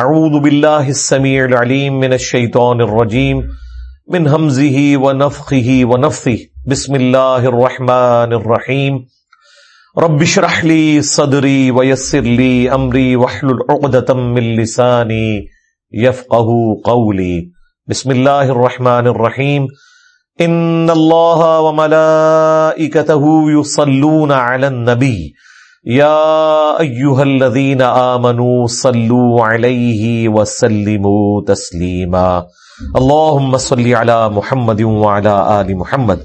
اعوذ باللہ السمیع العلیم من الشیطان الرجیم من حمزه ونفخه ونفثه بسم اللہ الرحمن الرحیم. رب شرح لی صدری ویسر لی امری وحلل عقدتا من لسانی یفقہ قولی. بسم اللہ الرحمن الرحیم. ان اللہ وملائکته یصلون علی النبی. یا ایوہ الذین آمنوا صلو علیہ وسلموا تسلیما۔ اللہم صلی علی محمد وعلی آل محمد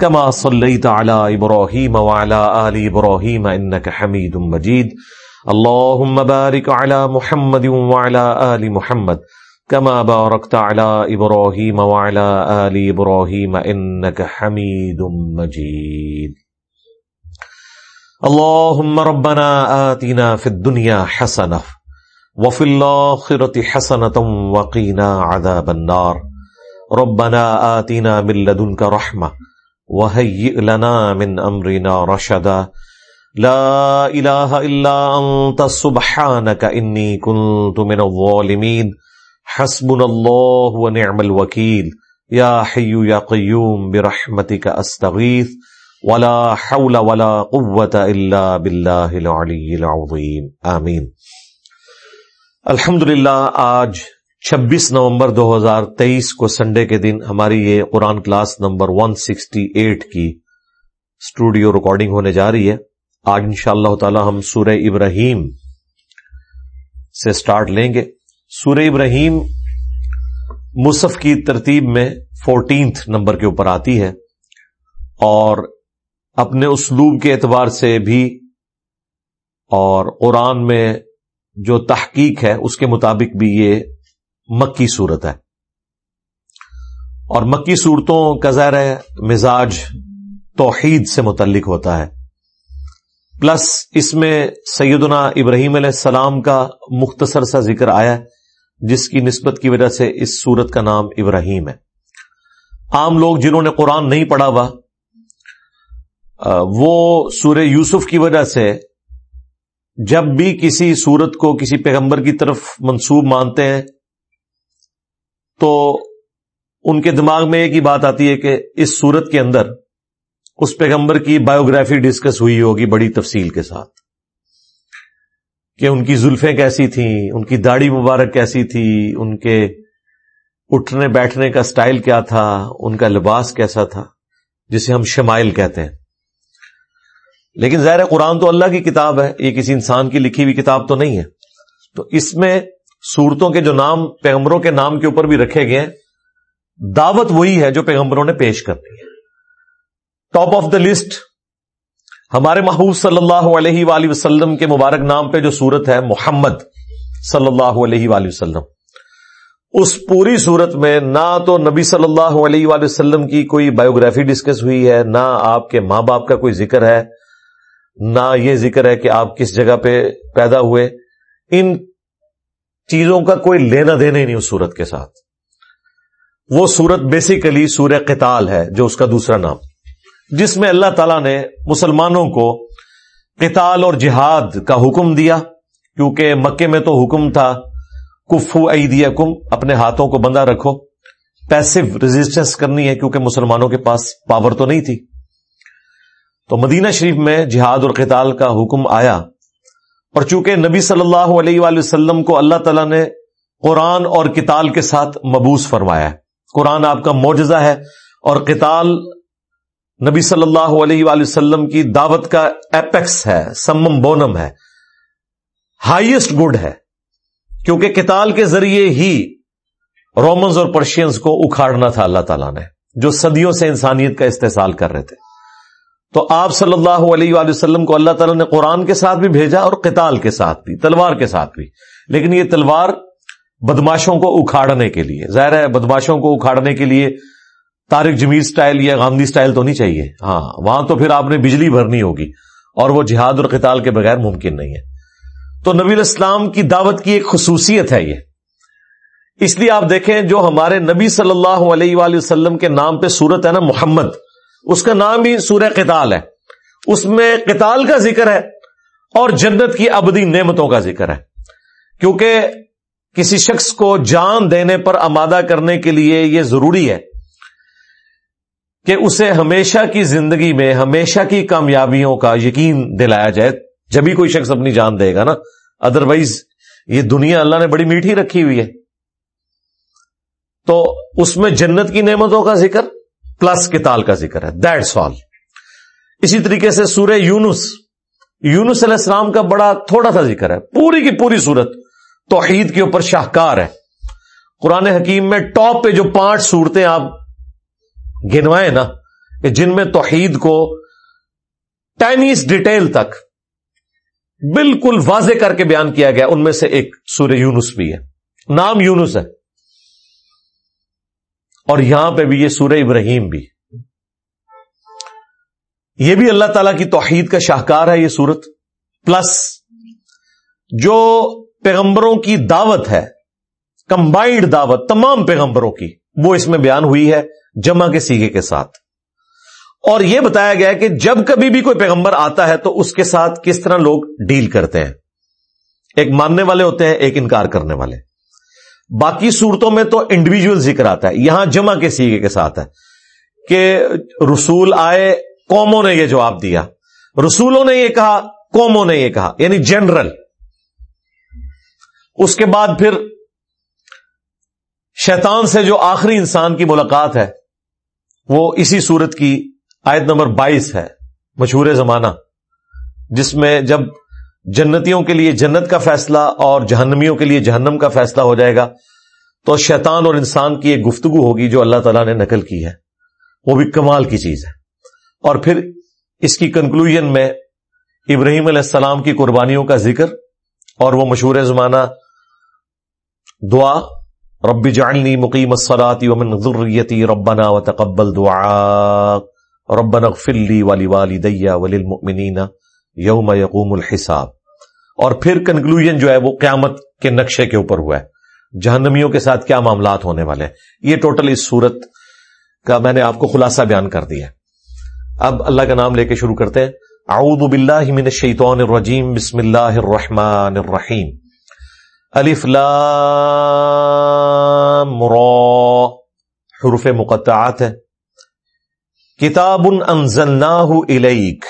كما صليت على إبراهيم وعلى آل إبراهيم إنك حميد مجيد اللهم بارك على محمد وعلى آل محمد كما باركت على إبراهيم وعلى آل إبراهيم إنك حميد مجيد اللهم ربنا آتنا في الدنيا حسنة وفي الآخرة حسنة وقينا عذاب النار. ربنا آتنا من لدنك رحمة وهيئ لنا من أمرنا رشدا لا إله إلا أنت سبحانك إني كنت من الظالمين حسبنا الله ونعم الوكيل يا حي يا قيوم برحمتك أستغيث ولا حول ولا قوة الا باللہ العلی العظیم آمین. الحمد آج چھبیس نومبر دو ہزار تیئیس کو سنڈے کے دن ہماری یہ Quran class number one sixty eight کی اسٹوڈیو ریکارڈنگ ہونے جا رہی ہے۔ آج ان شاء اللہ تعالی ہم سورہ ابراہیم سے سٹارٹ لیں گے۔ سورہ ابراہیم مصف کی ترتیب میں فورٹینتھ نمبر کے اوپر آتی ہے اور اپنے اسلوب کے اعتبار سے بھی اور قرآن میں جو تحقیق ہے، اس کے مطابق بھی یہ مکی صورت ہے۔ اور مکی صورتوں کا ظاہر ہے، مزاج توحید سے متعلق ہوتا ہے۔ پلس اس میں سیدنا ابراہیم علیہ السلام کا مختصر سا ذکر آیا ہے، جس کی نسبت کی وجہ سے اس صورت کا نام ابراہیم ہے۔ عام لوگ جنہوں نے قرآن نہیں پڑھا ہوا وہ سورہ یوسف کی وجہ سے جب بھی کسی سورت کو کسی پیغمبر کی طرف منسوب مانتے ہیں، تو ان کے دماغ میں ایک ہی بات آتی ہے کہ اس سورت کے اندر اس پیغمبر کی بایوگرافی ڈسکس ہوئی ہوگی بڑی تفصیل کے ساتھ کہ ان کی زلفیں کیسی تھیں، ان کی داڑھی مبارک کیسی تھی، ان کے اٹھنے بیٹھنے کا سٹائل کیا تھا، ان کا لباس کیسا تھا، جسے ہم شمائل کہتے ہیں۔ لیکن ظاہر قرآن تو اللہ کی کتاب ہے، یہ کسی انسان کی لکھی ہوئی کتاب تو نہیں ہے۔ تو اس میں صورتوں کے جو نام، پیغمبروں کے نام کے اوپر بھی رکھے گئے دعوت وہی ہے جو پیغمبروں نے پیش کرنی ہے۔ ٹاپ آف دا لسٹ ہمارے محبوب صلی اللہ علیہ وآلہ وسلم کے مبارک نام پہ جو صورت ہے، محمد صلی اللہ علیہ وآلہ وسلم۔ اس پوری صورت میں نہ تو نبی صلی اللہ علیہ وآلہ وسلم کی کوئی بایوگرافی ڈسکس ہوئی ہے، نہ آپ کے ماں باپ کا کوئی ذکر ہے۔ نہ یہ ذکر ہے کہ آپ کس جگہ پہ پیدا ہوئے۔ ان چیزوں کا کوئی لینا دینا ہی نہیں اس سورت کے ساتھ۔ وہ سورت بیسیکلی سورہ قتال ہے، جو اس کا دوسرا نام۔ جس میں اللہ تعالی نے مسلمانوں کو قتال اور جہاد کا حکم دیا، کیونکہ مکے میں تو حکم تھا، کفو ایدیا کم اپنے ہاتھوں کو بندہ رکھو۔ پیسو ریزسٹنس کرنی ہے، کیونکہ مسلمانوں کے پاس پاور تو نہیں تھی۔ تو مدینہ شریف میں جہاد اور قتال کا حکم آیا۔ اور چونکہ نبی صلی اللہ علیہ وآلہ وسلم کو اللہ تعالیٰ نے قرآن اور کتال کے ساتھ مبوس فرمایا۔ ہے قرآن آپ کا معجزہ ہے اور قتال نبی صلی اللہ علیہ وآلہ وسلم کی دعوت کا ایپیکس ہے، سمم بونم ہے۔ ہائیسٹ گڈ ہے۔ کیونکہ کتال کے ذریعے ہی رومنز اور پرشینز کو اکھاڑنا تھا اللہ تعالیٰ نے، جو صدیوں سے انسانیت کا استحصال کر رہے تھے۔ تو آپ صلی اللہ علیہ وآلہ وسلم کو اللہ تعالیٰ نے قرآن کے ساتھ بھی بھیجا اور قتال کے ساتھ بھی، تلوار کے ساتھ بھی۔ لیکن یہ تلوار بدماشوں کو اکھاڑنے کے لیے، ظاہر ہے بدماشوں کو اکھاڑنے کے لیے تارک جمیل سٹائل یا گاندھی سٹائل تو نہیں چاہیے۔ ہاں وہاں تو پھر آپ نے بجلی بھرنی ہوگی اور وہ جہاد اور قتال کے بغیر ممکن نہیں ہے۔ تو نبی الاسلام کی دعوت کی ایک خصوصیت ہے یہ۔ اس لیے آپ دیکھیں جو ہمارے نبی صلی اللہ علیہ وآلہ وسلم کے نام پہ صورت ہے نا محمد اس کا نام بھی سورہ قتال ہے۔ اس میں قتال کا ذکر ہے اور جنت کی ابدی نعمتوں کا ذکر ہے۔ کیونکہ کسی شخص کو جان دینے پر آمادہ کرنے کے لیے یہ ضروری ہے کہ اسے ہمیشہ کی زندگی میں، ہمیشہ کی کامیابیوں کا یقین دلایا جائے۔ جب ہی کوئی شخص اپنی جان دے گا نا ادروائز یہ دنیا اللہ نے بڑی میٹھی رکھی ہوئی ہے۔ تو اس میں جنت کی نعمتوں کا ذکر پلس کتال کا ذکر ہے. دیٹس آل اسی طریقے سے سورہ یونس. یونس علیہ السلام کا بڑا تھوڑا سا ذکر ہے. پوری کی پوری صورت توحید کے اوپر شاہکار ہے. قرآن حکیم میں ٹاپ پہ جو پانچ صورتیں آپ گنوائے نا، کہ جن میں توحید کو ٹائنیز ڈیٹیل تک بالکل واضح کر کے بیان کیا گیا، ان میں سے ایک سورہ یونس بھی ہے. نام یونس ہے. اور یہاں پہ بھی یہ سورہ ابراہیم بھی۔ یہ بھی اللہ تعالی کی توحید کا شاہکار ہے یہ سورت پلس جو پیغمبروں کی دعوت ہے کمبائنڈ دعوت، تمام پیغمبروں کی، وہ اس میں بیان ہوئی ہے جمع کے سیگے کے ساتھ۔ اور یہ بتایا گیا کہ جب کبھی بھی کوئی پیغمبر آتا ہے تو اس کے ساتھ کس طرح لوگ ڈیل کرتے ہیں۔ ایک ماننے والے ہوتے ہیں، ایک انکار کرنے والے۔ باقی صورتوں میں تو انڈیویجل ذکر آتا ہے، یہاں جمع کے سیگے کے ساتھ ہے کہ رسول آئے، قوموں نے یہ جواب دیا۔ رسولوں نے یہ کہا، قوموں نے یہ کہا یعنی جنرل اس کے بعد پھر شیطان سے جو آخری انسان کی ملاقات ہے، وہ اسی صورت کی آیت نمبر بائیس ہے، مشہور زمانہ، جس میں جب جنتیوں کے لیے جنت کا فیصلہ اور جہنمیوں کے لیے جہنم کا فیصلہ ہو جائے گا، تو شیطان اور انسان کی ایک گفتگو ہوگی جو اللہ تعالیٰ نے نقل کی ہے۔ وہ بھی کمال کی چیز ہے۔ اور پھر اس کی کنکلوژن میں ابراہیم علیہ السلام کی قربانیوں کا ذکر اور وہ مشہور زمانہ دعا، رب جعلنی مقیم الصلاة ومن ذریتی ربنا وتقبل دعا ربنا اغفر لی والی والدی وللمؤمنین یوم یقوم الحساب۔ اور پھر کنکلوژن جو ہے وہ قیامت کے نقشے کے اوپر ہوا ہے۔ جہنمیوں کے ساتھ کیا معاملات ہونے والے ہیں؟ یہ ٹوٹل اس صورت کا میں نے آپ کو خلاصہ بیان کر دیا اب اللہ کا نام لے کے شروع کرتے ہیں۔ اعوذ باللہ من الشیطان الرجیم۔ بسم اللہ الرحمن الرحیم۔ الف لام را۔ حروف مقطعات ہے کتاب انزلناہ الیک۔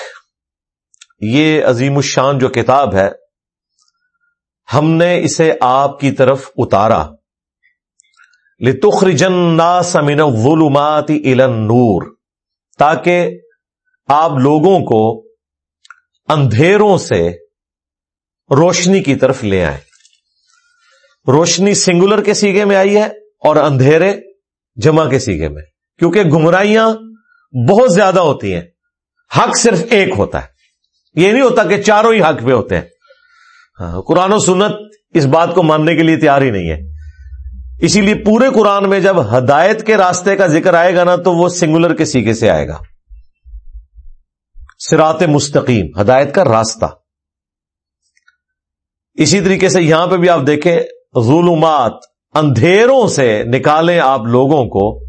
یہ عظیم الشان جو کتاب ہے، ہم نے اسے آپ کی طرف اتارا۔ لتخرجن الناس من الظلمات الى النور، تاکہ آپ لوگوں کو اندھیروں سے روشنی کی طرف لے آئیں۔ روشنی سنگولر کے سیگے میں آئی ہے اور اندھیرے جمع کے سیگے میں، کیونکہ گمراہیاں بہت زیادہ ہوتی ہیں، حق صرف ایک ہوتا ہے۔ یہ نہیں ہوتا کہ چاروں ہی حق پہ ہوتے ہیں۔ ہاں قرآن و سنت اس بات کو ماننے کے لیے تیار ہی نہیں ہے۔ اسی لیے پورے قرآن میں جب ہدایت کے راستے کا ذکر آئے گا نا، تو وہ سنگولر کے سیگے سے آئے گا۔ سرات مستقیم، ہدایت کا راستہ۔ اسی طریقے سے یہاں پہ بھی آپ دیکھیں، ظلمات، اندھیروں سے نکالیں آپ لوگوں کو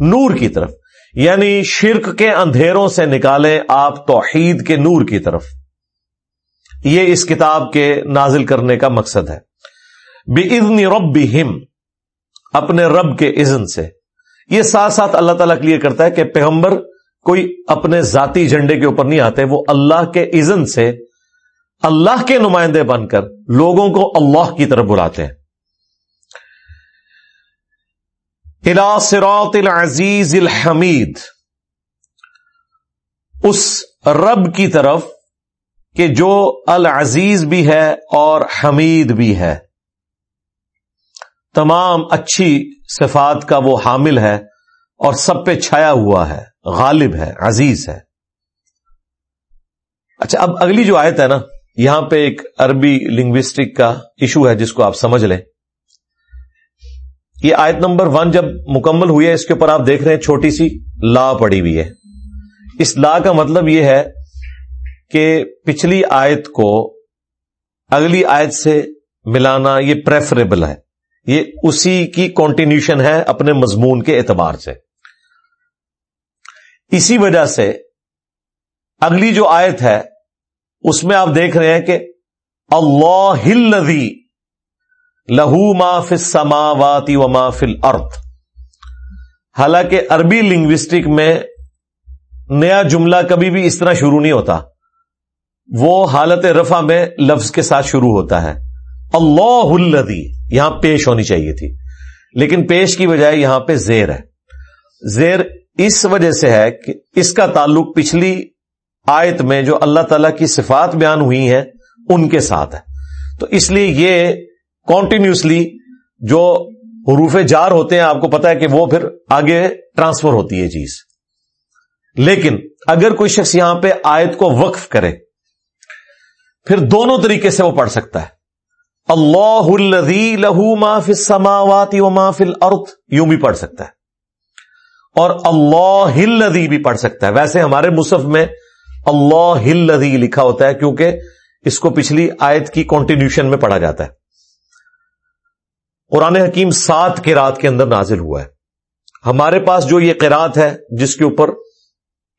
نور کی طرف۔ یعنی شرک کے اندھیروں سے نکالیں آپ توحید کے نور کی طرف۔ یہ اس کتاب کے نازل کرنے کا مقصد ہے۔ بزن رب اپنے رب کے اذن سے۔ یہ ساتھ ساتھ اللہ تعالیٰ کلیئر کرتا ہے کہ پیغمبر کوئی اپنے ذاتی جھنڈے کے اوپر نہیں آتے، وہ اللہ کے اذن سے اللہ کے نمائندے بن کر لوگوں کو اللہ کی طرف بلاتے ہیں۔ الى صراط العزیز الحمید۔ اس رب کی طرف کہ جو العزیز بھی ہے اور حمید بھی ہے۔ تمام اچھی صفات کا وہ حامل ہے اور سب پہ چھایا ہوا ہے، غالب ہے، عزیز ہے۔ اچھا اب اگلی جو آیت ہے نا، یہاں پہ ایک عربی لنگوسٹک کا ایشو ہے جس کو آپ سمجھ لیں۔ یہ آیت نمبر ون جب مکمل ہوئی ہے، اس کے اوپر آپ دیکھ رہے ہیں، چھوٹی سی لا پڑی ہوئی ہے۔ اس لا کا مطلب یہ ہے کہ پچھلی آیت کو اگلی آیت سے ملانا یہ پریفریبل ہے۔ یہ اسی کی کنٹینیوشن ہے اپنے مضمون کے اعتبار سے۔ اسی وجہ سے اگلی جو آیت ہے، اس میں آپ دیکھ رہے ہیں کہ اللہ لذی لہو ما فل سما واتی و ما فل ارتھ حالانکہ عربی لنگوسٹک میں نیا جملہ کبھی بھی اس طرح شروع نہیں ہوتا۔ وہ حالت رفع میں لفظ کے ساتھ شروع ہوتا ہے۔ اللہ الدی یہاں پیش ہونی چاہیے تھی۔ لیکن پیش کی بجائے یہاں پہ زیر ہے۔ زیر اس وجہ سے ہے کہ اس کا تعلق پچھلی آیت میں جو اللہ تعالی کی صفات بیان ہوئی ہیں، ان کے ساتھ ہے۔ تو اس لیے یہ کانٹینیوسلی جو حروف جار ہوتے ہیں، آپ کو پتا ہے کہ وہ پھر آگے ٹرانسفر ہوتی ہے چیز۔ لیکن اگر کوئی شخص یہاں پہ آیت کو وقف کرے، پھر دونوں طریقے سے وہ پڑھ سکتا ہے۔ اللہ الذی لہو ما فی السماوات و ما فی الارض، یوں بھی پڑھ سکتا ہے۔ اور اللہ الذی بھی پڑھ سکتا ہے۔ ویسے ہمارے مصحف میں اللہ الذی لکھا ہوتا ہے، کیونکہ اس کو پچھلی آیت کی کنٹینیوشن میں پڑھا جاتا ہے۔ قرآن حکیم سات کے رات کے اندر نازل ہوا ہے۔ ہمارے پاس جو یہ قرات ہے، جس کے اوپر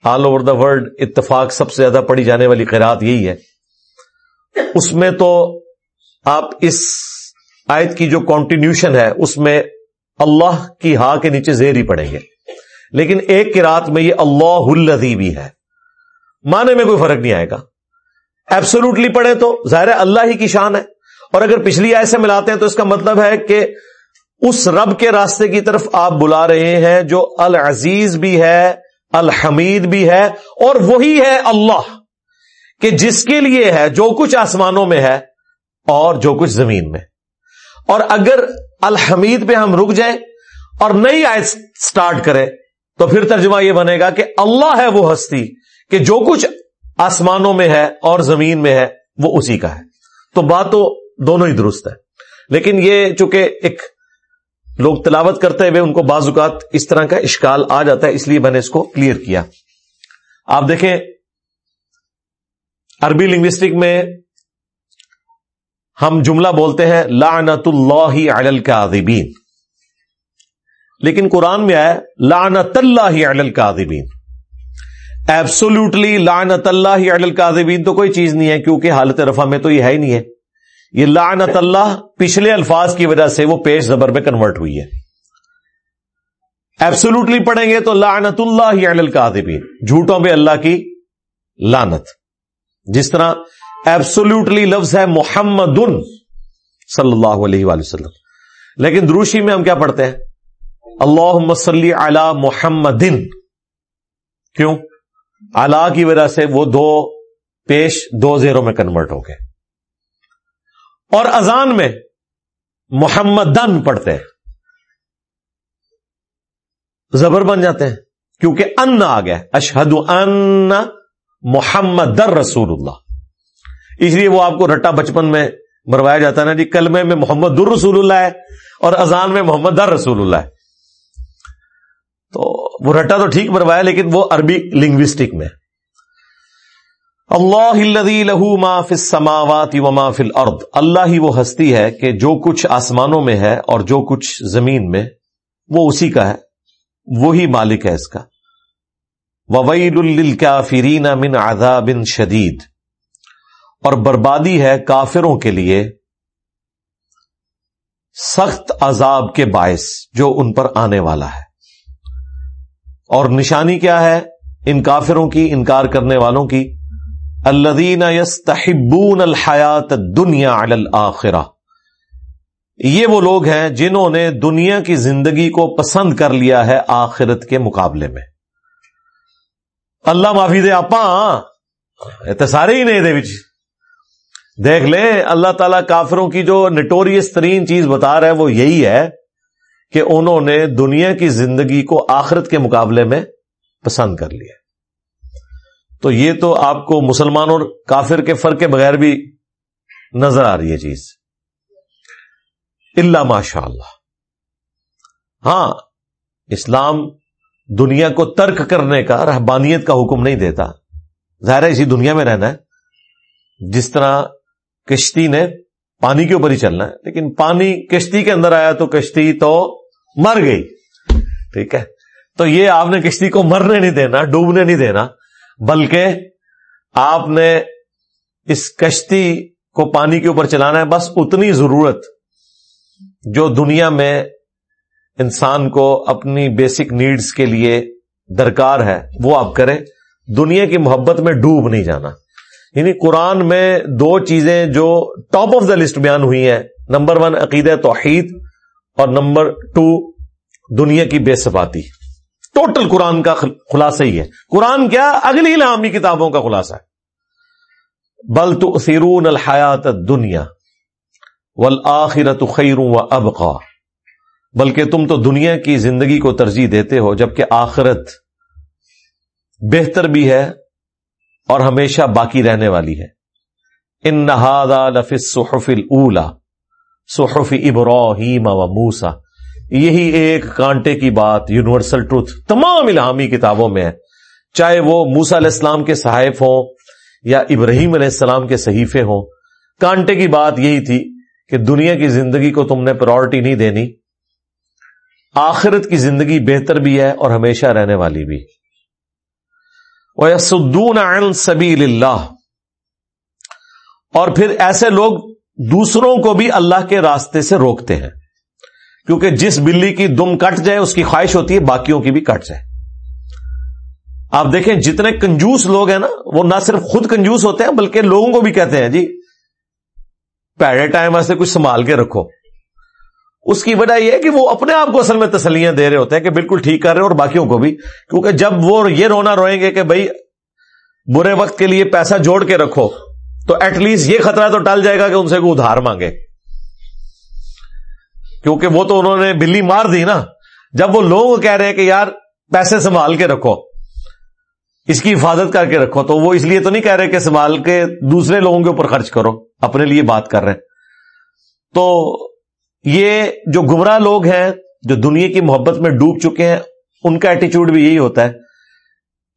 آل اوور دا ورلڈ اتفاق سب سے زیادہ پڑھی جانے والی قرات یہی ہے۔ اس میں تو آپ اس آیت کی جو کنٹینیوشن ہے، اس میں اللہ کی ہا کے نیچے زیر ہی پڑیں گے۔ لیکن ایک کی رات میں یہ اللہ الدی بھی ہے۔ معنی میں کوئی فرق نہیں آئے گا۔ ایبسولوٹلی پڑھے تو ظاہر اللہ ہی کی شان ہے۔ اور اگر پچھلی آئے سے ملاتے ہیں تو اس کا مطلب ہے کہ اس رب کے راستے کی طرف آپ بلا رہے ہیں جو العزیز بھی ہے، الحمید بھی ہے اور وہی ہے اللہ کہ جس کے لیے ہے، جو کچھ آسمانوں میں ہے اور جو کچھ زمین میں۔ اور اگر الحمید پہ ہم رک جائیں اور نئی آیت سٹارٹ کریں تو پھر ترجمہ یہ بنے گا کہ اللہ ہے وہ ہستی کہ جو کچھ آسمانوں میں ہے اور زمین میں ہے، وہ اسی کا ہے۔ تو بات تو دونوں ہی درست ہے لیکن یہ چونکہ ایک لوگ تلاوت کرتے ہوئے ان کو بعض اوقات اس طرح کا اشکال آ جاتا ہے، اس لیے میں نے اس کو کلیئر کیا۔ آپ دیکھیں، عربی لنگوسٹک میں ہم جملہ بولتے ہیں لعنت اللہ علی الکاذبین لیکن قرآن میں آیا لعنت اللہ علی الکاذبین ایبسولوٹلی لعنت اللہ علی الکاذبین تو کوئی چیز نہیں ہے، کیونکہ حالت رفع میں تو یہ ہے ہی نہیں ہے۔ یہ لعنت اللہ پچھلے الفاظ کی وجہ سے وہ پیش زبر میں کنورٹ ہوئی ہے۔ ایبسولوٹلی پڑھیں گے تو لعنت اللہ علی الکاذبین، جھوٹوں پہ اللہ کی لانت جس طرح ایبسولوٹلی لفظ ہے محمد صلی اللہ علیہ وآلہ وسلم۔ لیکن دروشی میں ہم کیا پڑھتے ہیں؟ اللہ مسلی علی محمد۔ کیوں؟ اللہ کی وجہ سے وہ دو پیش دو زیروں میں کنورٹ ہو گئے۔ اور اذان میں محمد پڑھتے ہیں۔ زبر بن جاتے ہیں۔ کیونکہ ان آ گیا۔ اشہد ان محمد در رسول اللہ۔ اس لیے وہ آپ کو رٹا بچپن میں مروایا جاتا ہے نا جی کلمے میں محمد در رسول اللہ ہے اور اذان میں محمد در رسول اللہ ہے۔ تو وہ رٹا تو ٹھیک مروایا، لیکن وہ عربی لنگوسٹک میں اللہ لہو ما فی السماوات و ما فی الارض۔ اللہ ہی وہ ہستی ہے کہ جو کچھ آسمانوں میں ہے اور جو کچھ زمین میں وہ اسی کا ہے، وہی مالک ہے اس کا۔ وویل للکافرین من عذاب شدید اور بربادی ہے کافروں کے لیے سخت عذاب کے باعث جو ان پر آنے والا ہے۔ اور نشانی کیا ہے؟ ان کافروں کی، انکار کرنے والوں کی۔ الدین یستحبون الحیات دنیا الآخرہ یہ وہ لوگ ہیں جنہوں نے دنیا کی زندگی کو پسند کر لیا ہے آخرت کے مقابلے میں۔ اللہ معافی دے آپ سارے ہی نہیں دیکھ لے اللہ تعالی کافروں کی جو نٹوریس ترین چیز بتا رہا ہے وہ یہی ہے کہ انہوں نے دنیا کی زندگی کو آخرت کے مقابلے میں پسند کر لیا۔ تو یہ تو آپ کو مسلمان اور کافر کے فرق کے بغیر بھی نظر آ رہی ہے چیز۔ اللہ ماشاء اللہ ہاں اسلام دنیا کو ترک کرنے کا، رہبانیت کا حکم نہیں دیتا۔ ظاہر ہے، اسی دنیا میں رہنا ہے۔ جس طرح کشتی نے پانی کے اوپر ہی چلنا ہے، لیکن پانی کشتی کے اندر آیا تو کشتی تو مر گئی۔ ٹھیک ہے؟ تو یہ آپ نے کشتی کو مرنے نہیں دینا، ڈوبنے نہیں دینا۔ بلکہ آپ نے اس کشتی کو پانی کے اوپر چلانا ہے، بس اتنی ضرورت جو دنیا میں انسان کو اپنی بیسک نیڈز کے لیے درکار ہے، وہ آپ کریں۔ دنیا کی محبت میں ڈوب نہیں جانا۔ یعنی قرآن میں دو چیزیں جو ٹاپ آف دا لسٹ بیان ہوئی ہیں۔ نمبر ون عقید توحید اور نمبر ٹو دنیا کی بے سفاتی ٹوٹل قرآن کا خلاصہ ہی ہے۔ قرآن کیا؟ اگلی لامی کتابوں کا خلاصہ ہے۔ بل تو سیرون الحیات دنیا والآخرت خیر و ابقا۔ بلکہ تم تو دنیا کی زندگی کو ترجیح دیتے ہو، جبکہ آخرت بہتر بھی ہے اور ہمیشہ باقی رہنے والی ہے۔ ان نہادا لفظ صحف اولا صحف ابراہیم و موسا یہی ایک کانٹے کی بات یونیورسل ٹروتھ تمام الہامی کتابوں میں ہے۔ چاہے وہ موسا علیہ السلام کے صحائف ہوں یا ابراہیم علیہ السلام کے صحیفے ہوں، کانٹے کی بات یہی تھی کہ دنیا کی زندگی کو تم نے پرائرٹی نہیں دینی، آخرت کی زندگی بہتر بھی ہے اور ہمیشہ رہنے والی بھی۔ سدون سبیل اللہ اور پھر ایسے لوگ دوسروں کو بھی اللہ کے راستے سے روکتے ہیں۔ کیونکہ جس بلی کی دم کٹ جائے، اس کی خواہش ہوتی ہے، باقیوں کی بھی کٹ جائے۔ آپ دیکھیں، جتنے کنجوس لوگ ہیں نا، وہ نہ صرف خود کنجوس ہوتے ہیں، بلکہ لوگوں کو بھی کہتے ہیں جی پیڑے ٹائم ایسے کچھ سنبھال کے رکھو۔ اس کی وجہ یہ ہے کہ وہ اپنے آپ کو اصل میں تسلیاں دے رہے ہوتے ہیں کہ بالکل ٹھیک کر رہے ہیں، اور باقیوں کو بھی۔ کیونکہ جب وہ یہ رونا روئیں گے کہ بھائی، برے وقت کے لیے پیسہ جوڑ کے رکھو، تو ایٹ لیسٹ یہ خطرہ تو ٹل جائے گا کہ ان سے کوئی ادھار مانگے۔ کیونکہ وہ تو انہوں نے بلی مار دی نا۔ جب وہ لوگ کہہ رہے ہیں کہ یار پیسے سنبھال کے رکھو، اس کی حفاظت کر کے رکھو، تو وہ اس لیے تو نہیں کہہ رہے کہ سنبھال کے دوسرے لوگوں کے اوپر خرچ کرو، اپنے لیے بات کر رہے ہیں۔ تو یہ جو گمراہ لوگ ہیں، جو دنیا کی محبت میں ڈوب چکے ہیں، ان کا ایٹیچیوڈ بھی یہی ہوتا ہے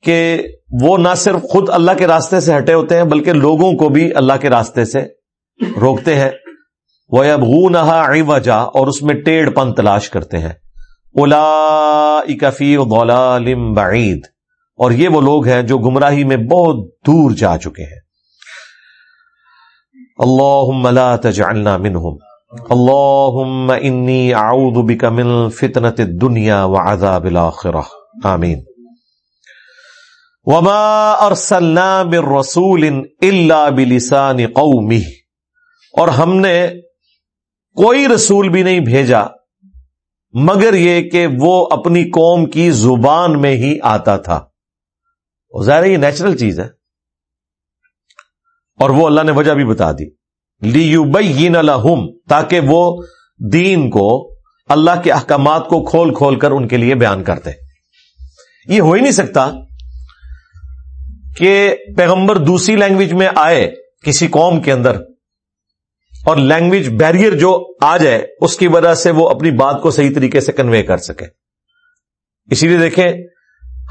کہ وہ نہ صرف خود اللہ کے راستے سے ہٹے ہوتے ہیں، بلکہ لوگوں کو بھی اللہ کے راستے سے روکتے ہیں۔ وہ اب نہا اور اس میں ٹیڑھ پن تلاش کرتے ہیں۔ اولا اکفی بعید اور یہ وہ لوگ ہیں جو گمراہی میں بہت دور جا چکے ہیں۔ اللہ لا تجعلنا منہم۔ اللهم انی اعوذ بک من فتنة الدنیا وعذاب الاخرہ۔ آمین۔ وما ارسلنا من رسول الا بلسان قومه۔ اور ہم نے کوئی رسول بھی نہیں بھیجا، مگر یہ کہ وہ اپنی قوم کی زبان میں ہی آتا تھا۔ ظاہر یہ نیچرل چیز ہے۔ اور وہ اللہ نے وجہ بھی بتا دی۔ لی یو بئی تاکہ وہ دین کو، اللہ کے احکامات کو کھول کھول کر ان کے لیے بیان کرتے۔ یہ ہو ہی نہیں سکتا کہ پیغمبر دوسری لینگویج میں آئے کسی قوم کے اندر۔ اور لینگویج بیریئر جو آ جائے، اس کی وجہ سے وہ اپنی بات کو صحیح طریقے سے کنوے کر سکے۔ اسی لیے دیکھیں،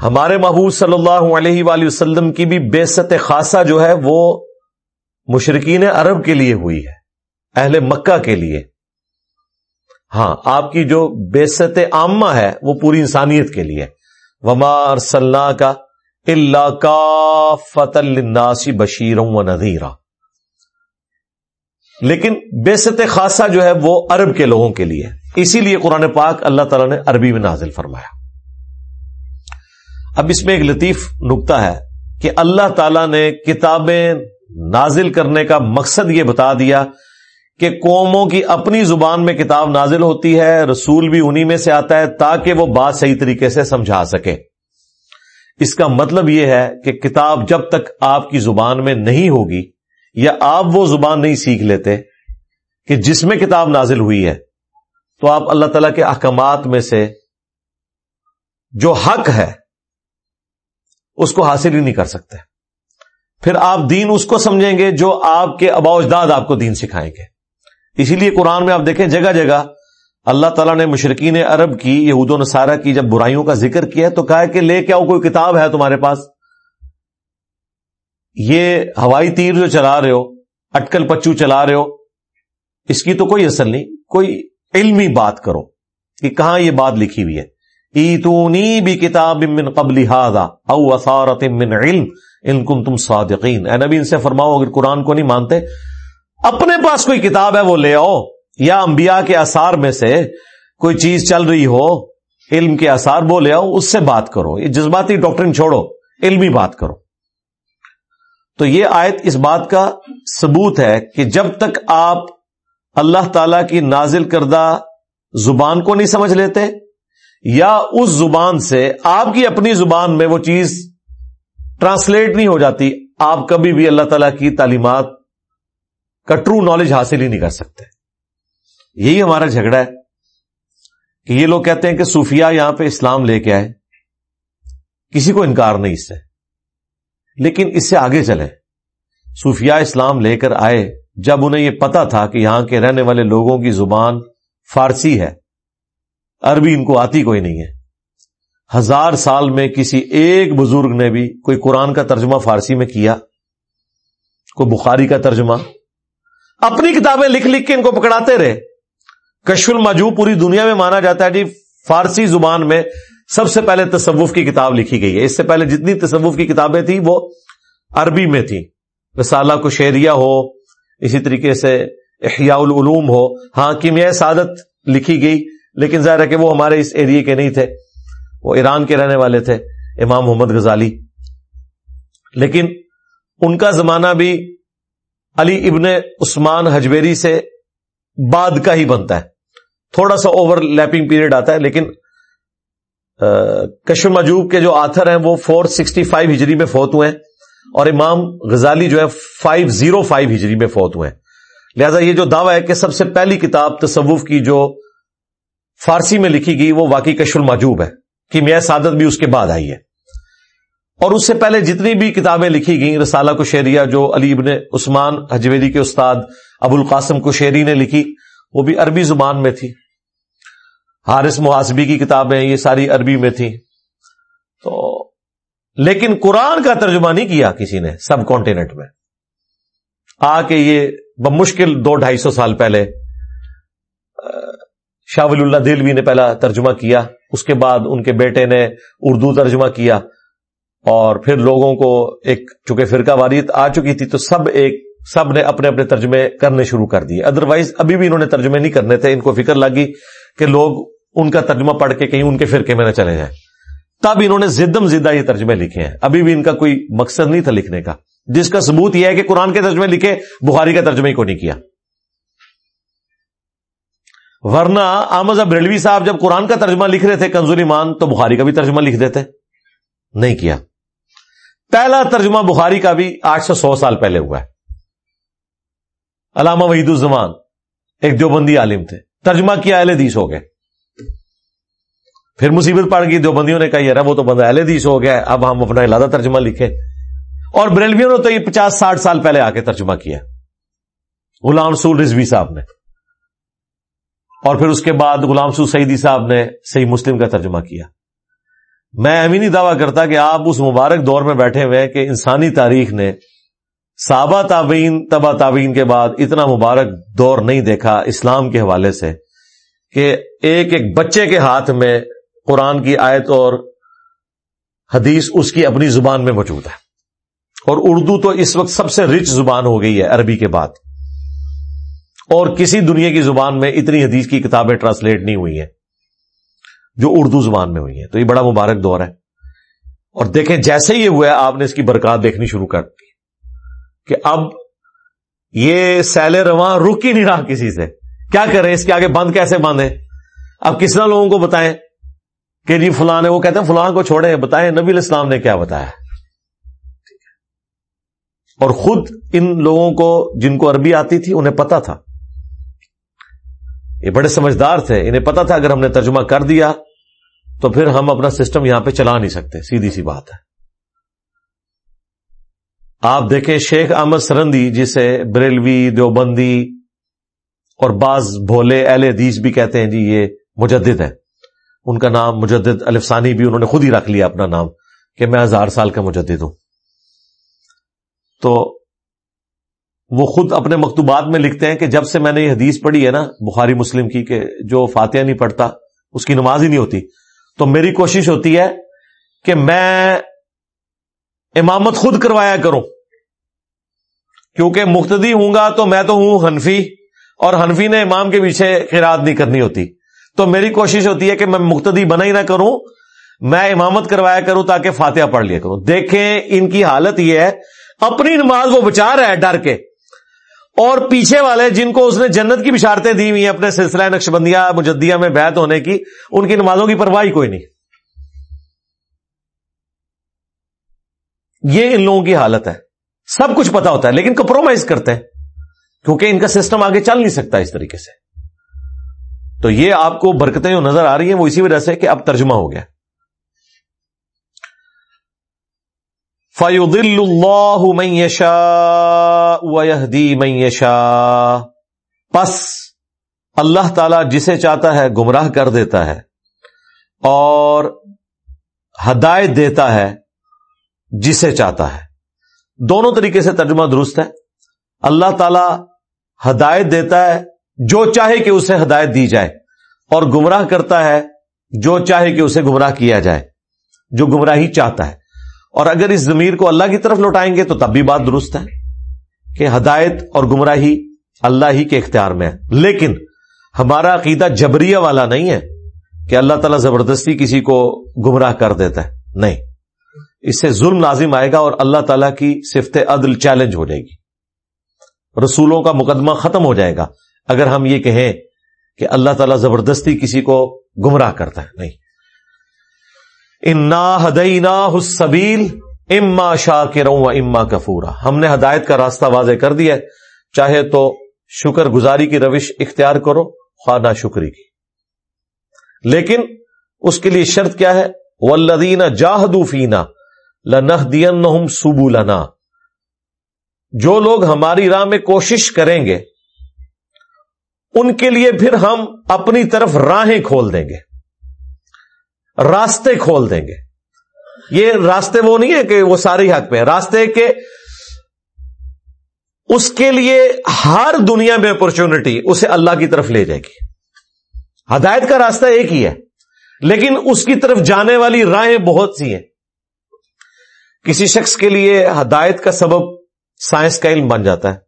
ہمارے محبوب صلی اللہ علیہ وآلہ وسلم کی بھی بے ست خاصہ جو ہے، وہ مشرقین عرب کے لیے ہوئی ہے، اہل مکہ کے لیے۔ ہاں آپ کی جو بے ست عامہ ہے، وہ پوری انسانیت کے لیے۔ وما ارسلنا کا اللہ کا فتح بشیر و نذیرہ لیکن بےست خاصہ جو ہے وہ عرب کے لوگوں کے لیے۔ اسی لیے قرآن پاک اللہ تعالیٰ نے عربی میں نازل فرمایا۔ اب اس میں ایک لطیف نقطہ ہے کہ اللہ تعالیٰ نے کتابیں نازل کرنے کا مقصد یہ بتا دیا کہ قوموں کی اپنی زبان میں کتاب نازل ہوتی ہے، رسول بھی انہی میں سے آتا ہے تاکہ وہ بات صحیح طریقے سے سمجھا سکے۔ اس کا مطلب یہ ہے کہ کتاب جب تک آپ کی زبان میں نہیں ہوگی یا آپ وہ زبان نہیں سیکھ لیتے کہ جس میں کتاب نازل ہوئی ہے، تو آپ اللہ تعالی کے احکامات میں سے جو حق ہے، اس کو حاصل ہی نہیں کر سکتے۔ پھر آپ دین اس کو سمجھیں گے جو آپ کے ابا اجداد آپ کو دین سکھائیں گے۔ اسی لیے قرآن میں آپ دیکھیں جگہ جگہ اللہ تعالیٰ نے مشرقین عرب کی، یہود و نصارہ کی جب برائیوں کا ذکر کیا تو کہا کہ لے کے آؤ، کوئی کتاب ہے تمہارے پاس؟ یہ ہوائی تیر جو چلا رہے ہو، اٹکل پچو چلا رہے ہو، اس کی تو کوئی اصل نہیں، کوئی علمی بات کرو کہ کہاں یہ بات لکھی ہوئی ہے۔ ایتونی بھی کتاب من قبل او اثارت من علم، ان کم تم صادقین۔ اے نبی، ان سے فرماؤ، اگر قرآن کو نہیں مانتے، اپنے پاس کوئی کتاب ہے، وہ لے آؤ۔ یا انبیاء کے اثار میں سے کوئی چیز چل رہی ہو، علم کے اثار، وہ لے آؤ، اس سے بات کرو۔ یہ جذباتی ڈاکٹرن چھوڑو، علمی بات کرو۔ تو یہ آیت اس بات کا ثبوت ہے کہ جب تک آپ اللہ تعالی کی نازل کردہ زبان کو نہیں سمجھ لیتے یا اس زبان سے آپ کی اپنی زبان میں وہ چیز ٹرانسلیٹ نہیں ہو جاتی، آپ کبھی بھی اللہ تعالی کی تعلیمات کا ٹرو نالج حاصل ہی نہیں کر سکتے۔ یہی ہمارا جھگڑا ہے کہ یہ لوگ کہتے ہیں کہ صوفیہ یہاں پہ اسلام لے کے آئے، کسی کو انکار نہیں اس سے۔ لیکن اس سے آگے چلے صوفیہ اسلام لے کر آئے، جب انہیں یہ پتا تھا کہ یہاں کے رہنے والے لوگوں کی زبان فارسی ہے، عربی ان کو آتی کوئی نہیں ہے۔ ہزار سال میں کسی ایک بزرگ نے بھی کوئی قرآن کا ترجمہ فارسی میں کیا؟ کوئی بخاری کا ترجمہ؟ اپنی کتابیں لکھ لکھ کے ان کو پکڑاتے رہے۔ کشف المجو پوری دنیا میں مانا جاتا ہے جی فارسی زبان میں سب سے پہلے تصوف کی کتاب لکھی گئی ہے۔ اس سے پہلے جتنی تصوف کی کتابیں تھیں، وہ عربی میں تھیں۔ رسالہ کو شہریہ ہو، اسی طریقے سے احیاء العلوم ہو۔ ہاں کیمیا سعادت لکھی گئی، لیکن ظاہر ہے کہ وہ ہمارے اس ایریے کے نہیں تھے۔ وہ ایران کے رہنے والے تھے، امام محمد غزالی۔ لیکن ان کا زمانہ بھی علی ابن عثمان حجویری سے بعد کا ہی بنتا ہے۔ تھوڑا سا اوور لیپنگ پیریڈ آتا ہے، لیکن کشم مجوب کے جو آتھر ہیں، وہ فور سکسٹی فائیو ہجری میں فوت ہوئے ہیں اور امام غزالی جو ہے فائیو زیرو فائیو ہجری میں فوت ہوئے ہیں۔ لہذا یہ جو دعویٰ ہے کہ سب سے پہلی کتاب تصوف کی جو فارسی میں لکھی گئی، وہ واقعی کش الماجوب ہے، کہ میا سعادت بھی اس کے بعد آئی ہے۔ اور اس سے پہلے جتنی بھی کتابیں لکھی گئیں، رسالہ کو جو علی ابن عثمان حجویری کے استاد ابو القاسم کو نے لکھی، وہ بھی عربی زبان میں تھی۔ حارث محاسبی کی کتابیں یہ ساری عربی میں تھیں۔ تو لیکن قرآن کا ترجمہ نہیں کیا کسی نے سب کانٹیننٹ میں۔ آ کے یہ بمشکل دو ڈھائی سو سال پہلے، شاہ ولی اللہ دلوی نے پہلا ترجمہ کیا، اس کے بعد ان کے بیٹے نے اردو ترجمہ کیا اور پھر لوگوں کو ایک، چونکہ فرقہ واریت آ چکی تھی تو سب ایک، سب نے اپنے اپنے ترجمے کرنے شروع کر دیے۔ ادروائز ابھی بھی انہوں نے ترجمے نہیں کرنے تھے، ان کو فکر لگی کہ لوگ ان کا ترجمہ پڑھ کے کہیں ان کے فرقے میں نہ چلے جائیں۔ تب انہوں نے زدم زدہ یہ ترجمے لکھے ہیں۔ ابھی بھی ان کا کوئی مقصد نہیں تھا لکھنے کا۔ جس کا ثبوت یہ ہے کہ قرآن کے ترجمے لکھے، بخاری کا ترجمہ ہی کو نہیں کیا۔ ورنہ آمد بریلوی صاحب جب قرآن کا ترجمہ لکھ رہے تھے کنزول ایمان تو بخاری کا بھی ترجمہ لکھ دیتے۔ نہیں کیا۔ پہلا ترجمہ بخاری کا بھی آٹھ سو سو سال پہلے ہوا ہے۔ علامہ وحید الزمان ایک دیوبندی عالم تھے۔ ترجمہ کیا، اہل حدیث ہو گئے۔ پھر مصیبت پڑ گئی دیوبندیوں نے کہا یار وہ تو بندہ اہل حدیث ہو گیا اب ہم اپنا علادہ ترجمہ لکھے اور بریلویوں نے تو یہ پچاس، ساٹھ سال پہلے آ کے ترجمہ کیا۔ غلام سول رضوی صاحب نے۔ اور پھر اس کے بعد غلام سو سعیدی صاحب نے صحیح مسلم کا ترجمہ کیا۔ میں امینی دعویٰ کرتا کہ آپ اس مبارک دور میں بیٹھے ہوئے کہ انسانی تاریخ نے صحابہ تابعین تبا تابعین کے بعد اتنا مبارک دور نہیں دیکھا اسلام کے حوالے سے کہ ایک ایک بچے کے ہاتھ میں قرآن کی آیت اور حدیث اس کی اپنی زبان میں موجود ہے۔ اور اردو تو اس وقت سب سے رچ زبان ہو گئی ہے عربی کے بعد۔ اور کسی دنیا کی زبان میں اتنی حدیث کی کتابیں ٹرانسلیٹ نہیں ہوئی ہیں جو اردو زبان میں ہوئی ہیں۔ تو یہ بڑا مبارک دور ہے۔ اور دیکھیں، جیسے ہی یہ ہوا ہے، آپ نے اس کی برکات دیکھنی شروع کر دی کہ اب یہ سیل رواں رک ہی نہیں رہا کسی سے۔ کیا کریں؟ اس کے آگے بند کیسے باندھیں؟ اب کس طرح لوگوں کو بتائیں؟ کہ جی فلاں وہ کہتے ہیں فلاں کو چھوڑے بتائیں نبی الاسلام نے کیا بتایا؟ اور خود ان لوگوں کو جن کو عربی آتی تھی، انہیں پتا تھا۔ یہ بڑے سمجھدار تھے، انہیں پتا تھا اگر ہم نے ترجمہ کر دیا تو پھر ہم اپنا سسٹم یہاں پہ چلا نہیں سکتے۔ سیدھی سی بات ہے۔ آپ دیکھیں شیخ احمد سرندی، جسے بریلوی، دیوبندی اور بعض بھولے اہل حدیث بھی کہتے ہیں جی یہ مجدد ہے ان کا نام مجدد الفسانی بھی انہوں نے خود ہی رکھ لیا اپنا نام کہ میں ہزار سال کا مجدد ہوں۔ تو وہ خود اپنے مکتوبات میں لکھتے ہیں کہ جب سے میں نے یہ حدیث پڑھی ہے نا بخاری مسلم کی کہ جو فاتحہ نہیں پڑھتا، اس کی نماز ہی نہیں ہوتی، تو میری کوشش ہوتی ہے کہ میں امامت خود کروایا کروں۔ کیونکہ مقتدی ہوں گا تو میں تو ہوں حنفی اور حنفی نے امام کے پیچھے خیرات نہیں کرنی ہوتی۔ تو میری کوشش ہوتی ہے کہ میں مقتدی بنا ہی نہ کروں، میں امامت کروایا کروں تاکہ فاتحہ پڑھ لیا کروں۔ دیکھیں ان کی حالت یہ ہے، اپنی نماز وہ بچا رہا ہے ڈر کے۔ اور پیچھے والے جن کو اس نے جنت کی بشارتیں دی ہوئی ہیں اپنے سلسلہ نقش بندیا مجدیا میں بیت ہونے کی، ان کی نمازوں کی پرواہی کوئی نہیں۔ یہ ان لوگوں کی حالت ہے۔ سب کچھ پتا ہوتا ہے، لیکن کمپرومائز کرتے ہیں، کیونکہ ان کا سسٹم آگے چل نہیں سکتا اس طریقے سے۔ تو یہ آپ کو برکتیں جو نظر آ رہی ہیں وہ اسی وجہ سے کہ اب ترجمہ ہو گیا۔ فیودل اللہ میشا ویہدی میشا پس اللہ تعالی جسے چاہتا ہے گمراہ کر دیتا ہے اور ہدایت دیتا ہے جسے چاہتا ہے۔ دونوں طریقے سے ترجمہ درست ہے۔ اللہ تعالی ہدایت دیتا ہے جو چاہے کہ اسے ہدایت دی جائے اور گمراہ کرتا ہے، جو چاہے کہ اسے گمراہ کیا جائے، جو گمراہی چاہتا ہے۔ اور اگر اس ضمیر کو اللہ کی طرف لوٹائیں گے تو تب بھی بات درست ہے کہ ہدایت اور گمراہی اللہ ہی کے اختیار میں ہے۔ لیکن ہمارا عقیدہ جبریہ والا نہیں ہے کہ اللہ تعالیٰ زبردستی کسی کو گمراہ کر دیتا ہے۔ نہیں۔ اس سے ظلم لازم آئے گا اور اللہ تعالیٰ کی صفت عدل چیلنج ہو جائے گی۔ رسولوں کا مقدمہ ختم ہو جائے گا۔ اگر ہم یہ کہیں کہ اللہ تعالیٰ زبردستی کسی کو گمراہ کرتا ہے، نہیں۔ انا ہدینا حسبیل اما شاہ کے و اما کفورا ہم نے ہدایت کا راستہ واضح کر دیا چاہے تو شکر گزاری کی روش اختیار کرو، خواہ شکری کی۔ لیکن اس کے لیے شرط کیا ہے؟ ولدین جاہدو فینا دین سبو لنا جو لوگ ہماری راہ میں کوشش کریں گے ان کے لیے پھر ہم اپنی طرف راہیں کھول دیں گے۔ راستے کھول دیں گے۔ یہ راستے وہ نہیں ہے کہ وہ سارے حق پہ راستے کے اس کے لیے ہر دنیا میں اپرچونٹی اسے اللہ کی طرف لے جائے گی۔ ہدایت کا راستہ ایک ہی ہے، لیکن اس کی طرف جانے والی راہیں بہت سی ہیں۔ کسی شخص کے لیے ہدایت کا سبب سائنس کا علم بن جاتا ہے۔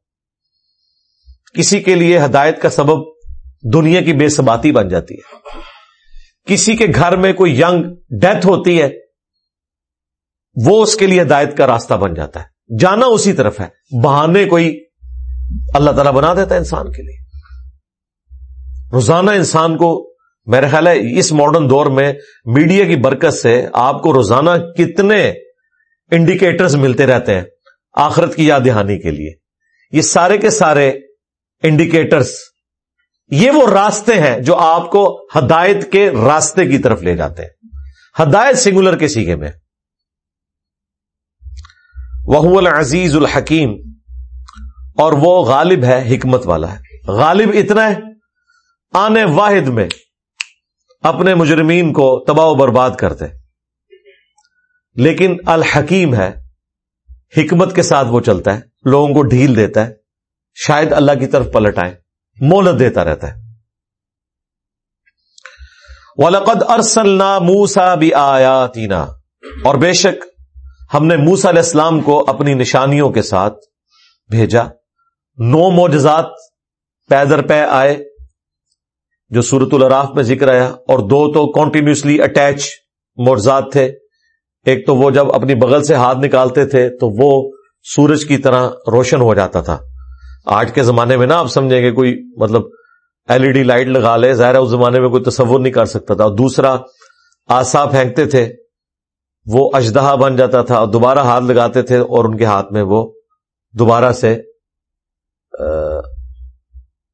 کسی کے لیے ہدایت کا سبب دنیا کی بے ثباتی بن جاتی ہے۔ کسی کے گھر میں کوئی ینگ ڈیتھ ہوتی ہے، وہ اس کے لیے ہدایت کا راستہ بن جاتا ہے۔ جانا اسی طرف ہے۔ بہانے کوئی اللہ تعالیٰ بنا دیتا ہے انسان کے لیے۔ روزانہ انسان کو میرا خیال ہے، اس ماڈرن دور میں میڈیا کی برکت سے آپ کو روزانہ کتنے انڈیکیٹرز ملتے رہتے ہیں آخرت کی یاد دہانی کے لیے۔ یہ سارے کے سارے انڈیکیٹرز۔ یہ وہ راستے ہیں جو آپ کو ہدایت کے راستے کی طرف لے جاتے ہیں۔ ہدایت سنگولر کے سیگے میں۔ وہ العزیز الحکیم۔ اور وہ غالب ہے، حکمت والا ہے۔ غالب اتنا ہے، آنے واحد میں اپنے مجرمین کو تباہ و برباد کرتے لیکن الحکیم ہے، حکمت کے ساتھ وہ چلتا ہے، لوگوں کو ڈھیل دیتا ہے۔ شاید اللہ کی طرف پلٹ آئے مولت دیتا رہتا ہے۔ ولقد ارسلنا موسا بھی آیا تینا اور بے شک ہم نے موسا علیہ السلام کو اپنی نشانیوں کے ساتھ بھیجا۔ نو موجزات پیدر پہ آئے، جو سورت الراف میں ذکر آیا۔ اور دو تو کنٹینیوسلی اٹیچ موجزات تھے۔ ایک تو وہ جب اپنی بغل سے ہاتھ نکالتے تھے، تو وہ سورج کی طرح روشن ہو جاتا تھا۔ آج کے زمانے میں نا آپ سمجھیں گے کوئی مطلب ایل ای ڈی لائٹ لگا لے، ظاہر ہے اس زمانے میں کوئی تصور نہیں کر سکتا تھا۔ اور دوسرا، آسا پھینکتے تھے، وہ اجدہا بن جاتا تھا اور دوبارہ ہاتھ لگاتے تھے اور ان کے ہاتھ میں وہ دوبارہ سے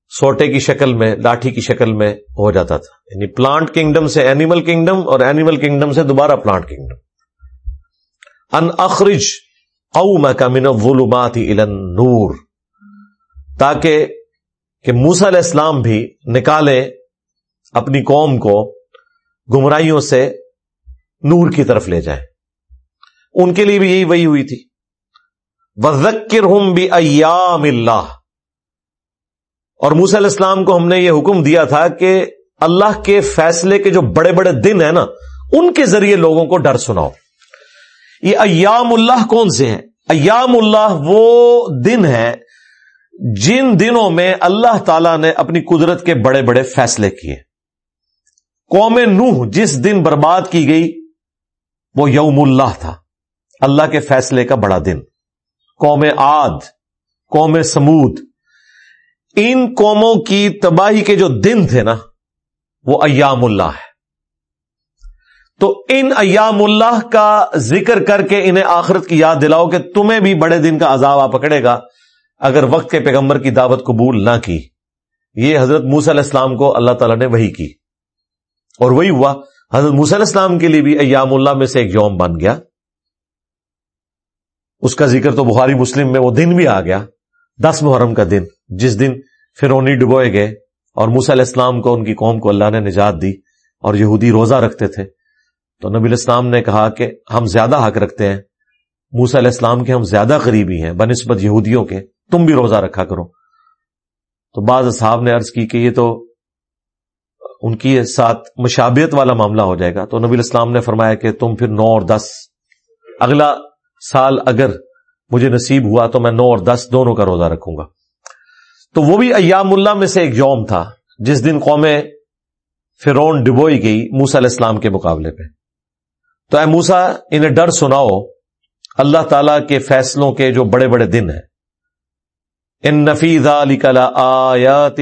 سوٹے کی شکل میں، لاٹھی کی شکل میں ہو جاتا تھا۔ یعنی پلانٹ کنگڈم سے اینیمل کنگڈم اور اینیمل کنگڈم سے دوبارہ پلانٹ کنگڈم ان اخرج او میں کا من ولومات نور تاکہ کہ موسا علیہ السلام بھی نکالے اپنی قوم کو گمراہیوں سے نور کی طرف لے جائے ان کے لیے بھی یہی وہی ہوئی تھی۔ وزکر ہوں بھی ایام اللہ اور موسی علیہ السلام کو ہم نے یہ حکم دیا تھا کہ اللہ کے فیصلے کے جو بڑے بڑے دن ہیں نا، ان کے ذریعے لوگوں کو ڈر سناؤ۔ یہ ایام اللہ کون سے ہیں؟ ایام اللہ وہ دن ہیں جن دنوں میں اللہ تعالی نے اپنی قدرت کے بڑے بڑے فیصلے کیے۔ قوم نوح جس دن برباد کی گئی، وہ یوم اللہ تھا۔ اللہ کے فیصلے کا بڑا دن۔ قوم آد قوم سمود، ان قوموں کی تباہی کے جو دن تھے نا، وہ ایام اللہ ہے۔ تو ان ایام اللہ کا ذکر کر کے انہیں آخرت کی یاد دلاؤ کہ تمہیں بھی بڑے دن کا عذاب آ پکڑے گا۔ اگر وقت کے پیغمبر کی دعوت قبول نہ کی، یہ حضرت موسی علیہ السلام کو اللہ تعالیٰ نے وہی کی۔ اور وہی ہوا، حضرت موسی علیہ السلام کے لیے بھی ایام اللہ میں سے ایک یوم بن گیا۔ اس کا ذکر تو بخاری مسلم میں وہ دن بھی آ گیا، دس محرم کا دن، جس دن فرونی ڈبوئے گئے اور موسی علیہ السلام کو، ان کی قوم کو اللہ نے نجات دی اور یہودی روزہ رکھتے تھے۔ تو نبی الاسلام نے کہا کہ ہم زیادہ حق رکھتے ہیں، موسی علیہ السلام کے ہم زیادہ قریبی ہیں بنسبت یہودیوں کے۔ تم بھی روزہ رکھا کرو۔ تو بعض صاحب نے عرض کی کہ یہ تو ان کی ساتھ مشابیت والا معاملہ ہو جائے گا۔ تو نبی الاسلام نے فرمایا کہ تم پھر نو اور دس۔ اگلا سال اگر مجھے نصیب ہوا تو میں نو اور دس دونوں کا روزہ رکھوں گا۔ تو وہ بھی ایام اللہ میں سے ایک یوم تھا، جس دن قومیں فرون ڈبوئی گئی موسا علیہ السلام کے مقابلے پہ۔ تو اے موسا انہیں ڈر سناؤ، اللہ تعالی کے فیصلوں کے جو بڑے بڑے دن ہیں ان نفیز علی کلا آیات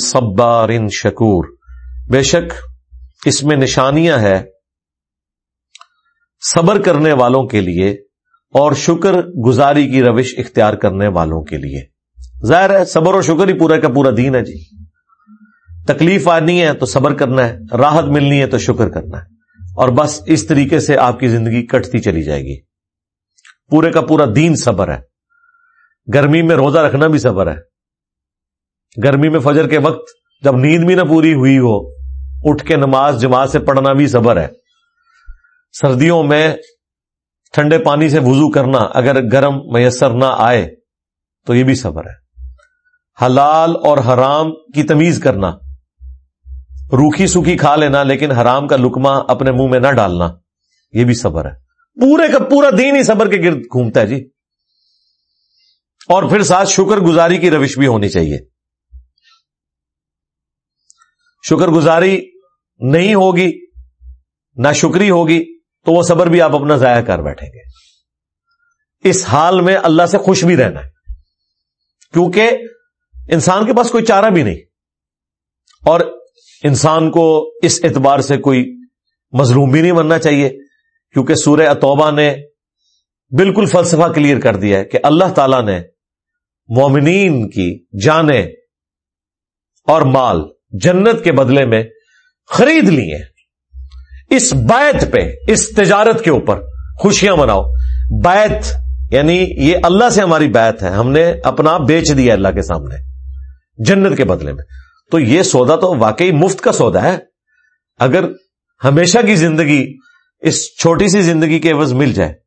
صبار ان شکور بے شک، اس میں نشانیاں ہے صبر کرنے والوں کے لیے اور شکر گزاری کی روش اختیار کرنے والوں کے لیے۔ ظاہر ہے، صبر اور شکر ہی پورا کا پورا دین ہے جی۔ تکلیف آنی ہے تو صبر کرنا ہے، راحت ملنی ہے تو شکر کرنا ہے۔ اور بس اس طریقے سے آپ کی زندگی کٹتی چلی جائے گی۔ پورے کا پورا دین صبر ہے۔ گرمی میں روزہ رکھنا بھی صبر ہے۔ گرمی میں فجر کے وقت جب نیند بھی نہ پوری ہوئی ہو، اٹھ کے نماز جماعت سے پڑھنا بھی صبر ہے۔ سردیوں میں ٹھنڈے پانی سے وضو کرنا اگر گرم میسر نہ آئے تو یہ بھی صبر ہے۔ حلال اور حرام کی تمیز کرنا۔ روکھی سوکھی کھا لینا لیکن حرام کا لکما اپنے منہ میں نہ ڈالنا، یہ بھی صبر ہے۔ پورے کا پورا دین ہی صبر کے گرد گھومتا ہے جی۔ اور پھر ساتھ شکر گزاری کی روش بھی ہونی چاہیے۔ شکر گزاری نہیں ہوگی، نہ شکری ہوگی، تو وہ صبر بھی آپ اپنا ضائع کر بیٹھیں گے۔ اس حال میں اللہ سے خوش بھی رہنا ہے۔ کیونکہ انسان کے پاس کوئی چارہ بھی نہیں۔ اور انسان کو اس اعتبار سے کوئی مظلوم بھی نہیں بننا چاہیے، کیونکہ سورہ اتوبہ نے بالکل فلسفہ کلیئر کر دیا ہے کہ اللہ تعالی نے مومنین کی جانیں اور مال جنت کے بدلے میں خرید لیے۔ اس بیت پہ، اس تجارت کے اوپر خوشیاں مناؤ۔ بیت یعنی یہ اللہ سے ہماری بیت ہے۔ ہم نے اپنا بیچ دیا اللہ کے سامنے، جنت کے بدلے میں۔ تو یہ سودا تو واقعی مفت کا سودا ہے۔ اگر ہمیشہ کی زندگی، اس چھوٹی سی زندگی کے عوض مل جائے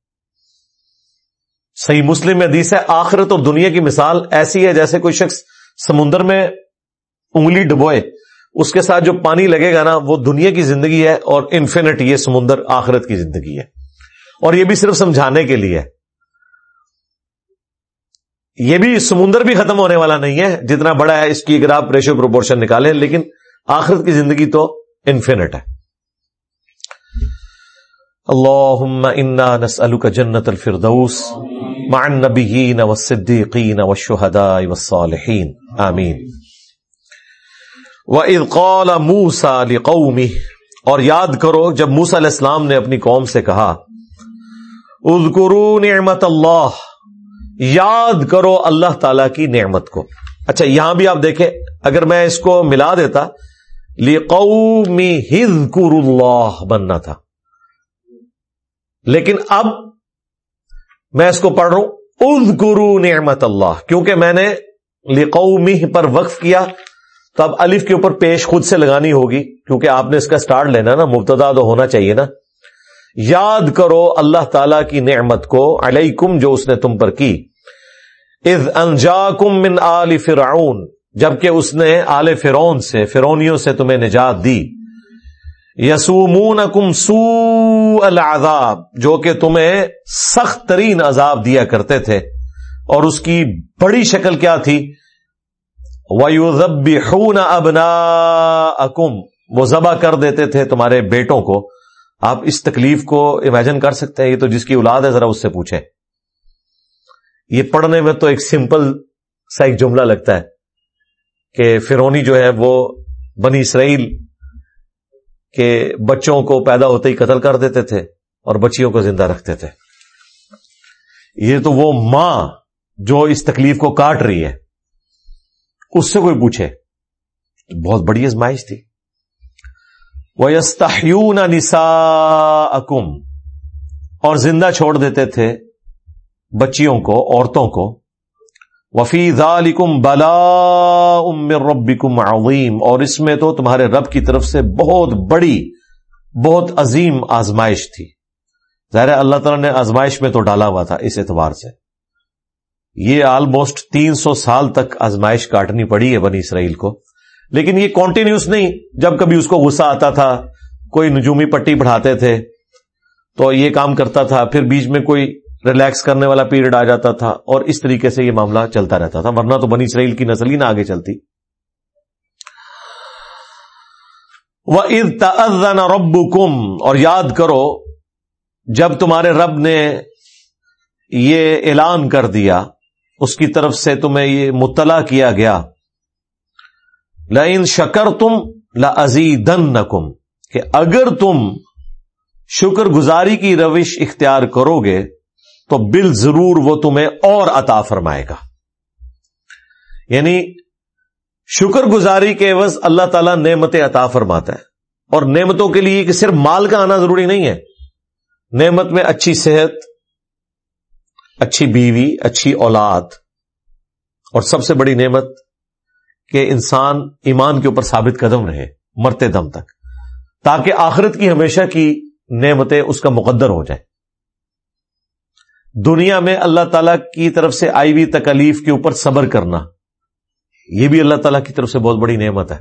صحیح مسلم حدیث ہے، آخرت اور دنیا کی مثال ایسی ہے جیسے کوئی شخص سمندر میں انگلی ڈبوئے، اس کے ساتھ جو پانی لگے گا نا، وہ دنیا کی زندگی ہے اور انفینٹ یہ سمندر آخرت کی زندگی ہے۔ اور یہ بھی صرف سمجھانے کے لیے۔ یہ بھی سمندر بھی ختم ہونے والا نہیں ہے، جتنا بڑا ہے اس کی اگر آپ ریشو پروپورشن نکالیں، لیکن آخرت کی زندگی تو انفینٹ ہے۔ اللہ انا نسألك جنت الفردوس مع النبیین والصدیقین والشہداء والصالحین، آمین۔ وَإِذْ قَالَ مُوسَى لِقَوْمِهِ، اور یاد کرو جب موسا علیہ السلام نے اپنی قوم سے کہا اذکرو نعمت اللہ، یاد کرو اللہ تعالی کی نعمت کو۔ اچھا یہاں بھی آپ دیکھیں، اگر میں اس کو ملا دیتا قومی ہز اللہ بننا تھا۔ لیکن اب میں اس کو پڑھ رہا ہوں۔ از گرو نعمت اللہ، کیونکہ میں نے لقومی پر وقف کیا تو اب الف کے اوپر پیش خود سے لگانی ہوگی، کیونکہ آپ نے اس کا سٹارٹ لینا نا، مبتدا تو ہونا چاہیے نا۔ یاد کرو اللہ تعالی کی نعمت کو علیکم جو اس نے تم پر کی۔ از انجا کم من آل فرعون، جبکہ اس نے آل فرون سے فرونیوں سے تمہیں نجات دی۔ یسومون کم سو العذاب، جو کہ تمہیں سخت ترین عذاب دیا کرتے تھے۔ اور اس کی بڑی شکل کیا تھی؟ وَيُذَبِّحُونَ أَبْنَاءَكُمْ۔ وہ ذبح کر دیتے تھے تمہارے بیٹوں کو۔ آپ اس تکلیف کو امیجن کر سکتے ہیں، یہ تو جس کی اولاد ہے، ذرا اس سے پوچھیں۔ یہ پڑھنے میں تو ایک سمپل سا ایک جملہ لگتا ہے کہ فرونی جو ہے، وہ بنی اسرائیل کے بچوں کو پیدا ہوتے ہی قتل کر دیتے تھے اور بچیوں کو زندہ رکھتے تھے۔ یہ تو وہ ماں جو اس تکلیف کو کاٹ رہی ہے۔ اس سے کوئی پوچھے۔ بہت بڑی ازمائش تھی۔ وہ یستحیون نسا اور زندہ چھوڑ دیتے تھے بچیوں کو، عورتوں کو۔ وفی ذالکم بلا ام ربکم عظیم اور اس میں تو تمہارے رب کی طرف سے بہت بڑی، بہت عظیم آزمائش تھی۔ ظاہر اللہ تعالیٰ نے آزمائش میں تو ڈالا ہوا تھا اس اعتبار سے۔ یہ آلموسٹ تین سو سال تک آزمائش کاٹنی پڑی ہے بنی اسرائیل کو۔ لیکن یہ کانٹینیوس نہیں، جب کبھی اس کو غصہ آتا تھا، کوئی نجومی پٹی بڑھاتے تھے، تو یہ کام کرتا تھا۔ پھر بیچ میں کوئی ریلیکس کرنے والا پیریڈ آ جاتا تھا اور اس طریقے سے یہ معاملہ چلتا رہتا تھا، ورنہ تو بنی اسرائیل کی نسل ہی نہ آگے چلتی۔ وہ عید رب اور یاد کرو، جب تمہارے رب نے یہ اعلان کر دیا، اس کی طرف سے تمہیں یہ مطلع کیا گیا۔ لائن شکر تم لزیدن کہ اگر تم شکر گزاری کی روش اختیار کرو گے تو بل ضرور وہ تمہیں اور عطا فرمائے گا۔ یعنی شکر گزاری کے عوض اللہ تعالیٰ نعمت عطا فرماتا ہے۔ اور نعمتوں کے لیے کہ صرف مال کا آنا ضروری نہیں ہے۔ نعمت میں اچھی صحت، اچھی بیوی، اچھی اولاد۔ اور سب سے بڑی نعمت کہ انسان ایمان کے اوپر ثابت قدم رہے، مرتے دم تک، تاکہ آخرت کی ہمیشہ کی نعمتیں اس کا مقدر ہو جائیں۔ دنیا میں اللہ تعالی کی طرف سے آئی ہوئی تکلیف کے اوپر صبر کرنا، یہ بھی اللہ تعالیٰ کی طرف سے بہت بڑی نعمت ہے۔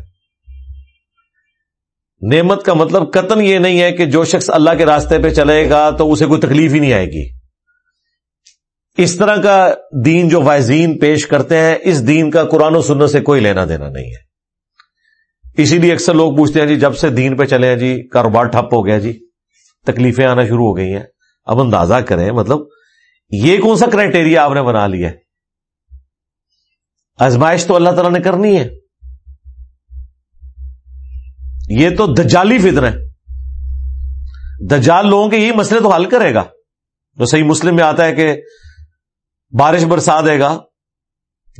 نعمت کا مطلب قطن یہ نہیں ہے کہ جو شخص اللہ کے راستے پہ چلے گا تو اسے کوئی تکلیف ہی نہیں آئے گی۔ اس طرح کا دین جو وائزین پیش کرتے ہیں، اس دین کا قرآن و سننے سے کوئی لینا دینا نہیں ہے۔ اسی لیے اکثر لوگ پوچھتے ہیں جی جب سے دین پہ چلے ہیں جی کاروبار ٹھپ ہو گیا جی تکلیفیں آنا شروع ہو گئی ہیں۔ اب اندازہ کریں مطلب یہ کون سا کرائٹیریا آپ نے بنا لیا ازمائش تو اللہ تعالیٰ نے کرنی ہے۔ یہ تو دجالی فطر ہے۔ دجال لوگوں کے یہ مسئلے تو حل کرے گا۔ جو صحیح مسلم میں آتا ہے کہ بارش برسا دے گا،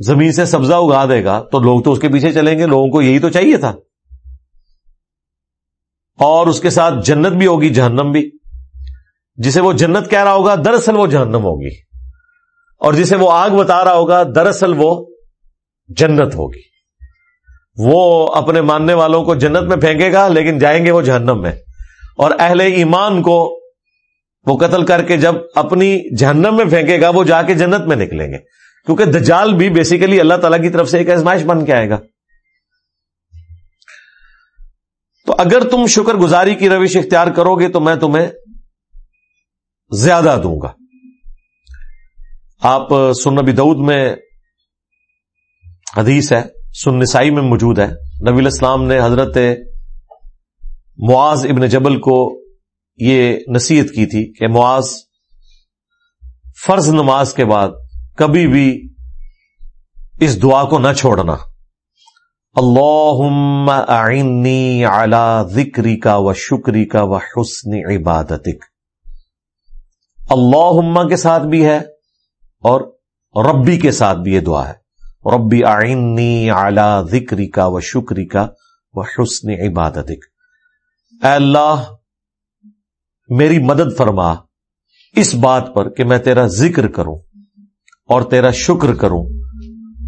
زمین سے سبزہ اگا دے گا، تو لوگ تو اس کے پیچھے چلیں گے۔ لوگوں کو یہی تو چاہیے تھا۔ اور اس کے ساتھ جنت بھی ہوگی، جہنم بھی۔ جسے وہ جنت کہہ رہا ہوگا، دراصل وہ جہنم ہوگی۔ اور جسے وہ آگ بتا رہا ہوگا، دراصل وہ جنت ہوگی۔ وہ اپنے ماننے والوں کو جنت میں پھینکے گا، لیکن جائیں گے وہ جہنم میں۔ اور اہل ایمان کو وہ قتل کر کے جب اپنی جہنم میں پھینکے گا، وہ جا کے جنت میں نکلیں گے۔ کیونکہ دجال بھی بیسیکلی اللہ تعالی کی طرف سے ایک ازمائش بن کے آئے گا۔ تو اگر تم شکر گزاری کی روش اختیار کرو گے، تو میں تمہیں زیادہ دوں گا۔ آپ سن نبی دعود میں حدیث ہے، سن نسائی میں موجود ہے۔ نبی الاسلام نے حضرت معاذ ابن جبل کو یہ نصیحت کی تھی کہ معاذ فرض نماز کے بعد کبھی بھی اس دعا کو نہ چھوڑنا۔ اللہ آئنی اعلی ذکری کا و شکری کا و حسن عبادت اللہ کے ساتھ بھی ہے اور ربی کے ساتھ بھی یہ دعا ہے۔ ربی آئنی اعلی ذکری کا و شکری کا و حسن عبادت اے اللہ، میری مدد فرما۔ اس بات پر کہ میں تیرا ذکر کروں اور تیرا شکر کروں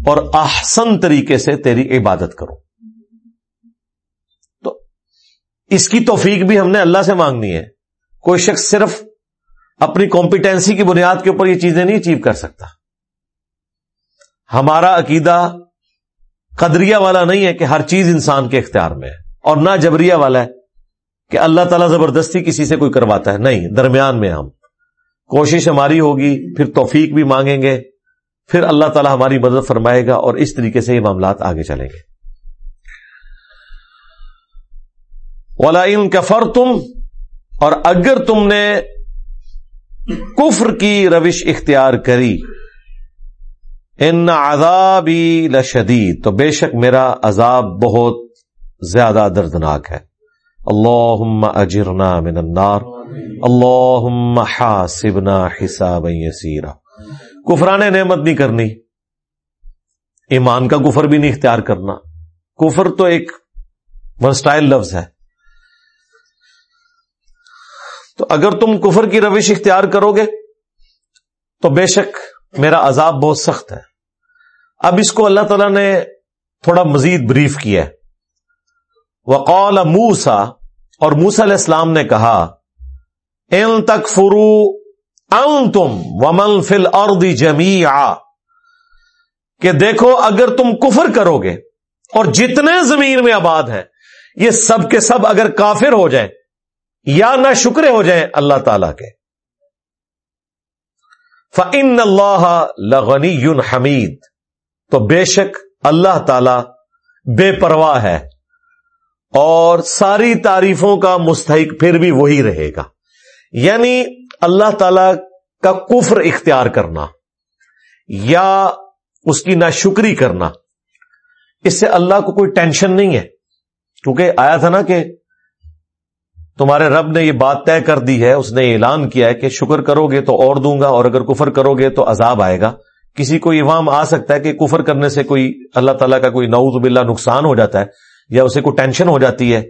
اور احسن طریقے سے تیری عبادت کروں۔ تو اس کی توفیق بھی ہم نے اللہ سے مانگنی ہے۔ کوئی شخص صرف اپنی کمپیٹنسی کی بنیاد کے اوپر یہ چیزیں نہیں اچیو کر سکتا۔ ہمارا عقیدہ قدریہ والا نہیں ہے کہ ہر چیز انسان کے اختیار میں ہے، اور نہ جبریہ والا ہے کہ اللہ تعالیٰ زبردستی کسی سے کوئی کرواتا ہے۔ نہیں، درمیان میں ہم۔ کوشش ہماری ہوگی، پھر توفیق بھی مانگیں گے، پھر اللہ تعالیٰ ہماری مدد فرمائے گا اور اس طریقے سے یہ معاملات آگے چلیں گے۔ ولائن کفر تم اور اگر تم نے کفر کی روش اختیار کری۔ ان عذابی لشدید۔ تو بے شک میرا عذاب بہت زیادہ دردناک ہے۔ اللہ اجرنا من النار۔ اللہ حاسبنا حسابا یسیرا۔ کفران نعمت نہیں کرنی۔ ایمان کا کفر بھی نہیں اختیار کرنا۔ کفر تو ایک ورسٹائل لفظ ہے۔ تو اگر تم کفر کی روش اختیار کرو گے، تو بے شک میرا عذاب بہت سخت ہے۔ اب اس کو اللہ تعالی نے تھوڑا مزید بریف کیا ہے۔ وقال موسا اور موسا علیہ السلام نے کہا، ان تک فرو ان تم ومن فل اور جمی کہ دیکھو، اگر تم کفر کرو گے، اور جتنے زمین میں آباد ہیں، یہ سب کے سب اگر کافر ہو جائیں یا نہ شکرے ہو جائیں اللہ تعالی کے۔ فن اللہ لغنی یون حمید تو بے شک اللہ تعالی بے پرواہ ہے۔ اور ساری تعریفوں کا مستحق پھر بھی وہی رہے گا۔ یعنی اللہ تعالی کا کفر اختیار کرنا یا اس کی ناشکری کرنا، اس سے اللہ کو کوئی ٹینشن نہیں ہے۔ کیونکہ آیا تھا نا کہ تمہارے رب نے یہ بات طے کر دی ہے، اس نے اعلان کیا ہے کہ شکر کرو گے تو اور دوں گا اور اگر کفر کرو گے تو عذاب آئے گا۔ کسی کو یہ آ سکتا ہے کہ کفر کرنے سے کوئی اللہ تعالیٰ کا کوئی نعوذ باللہ نقصان ہو جاتا ہے یا اسے کوئی ٹینشن ہو جاتی ہے،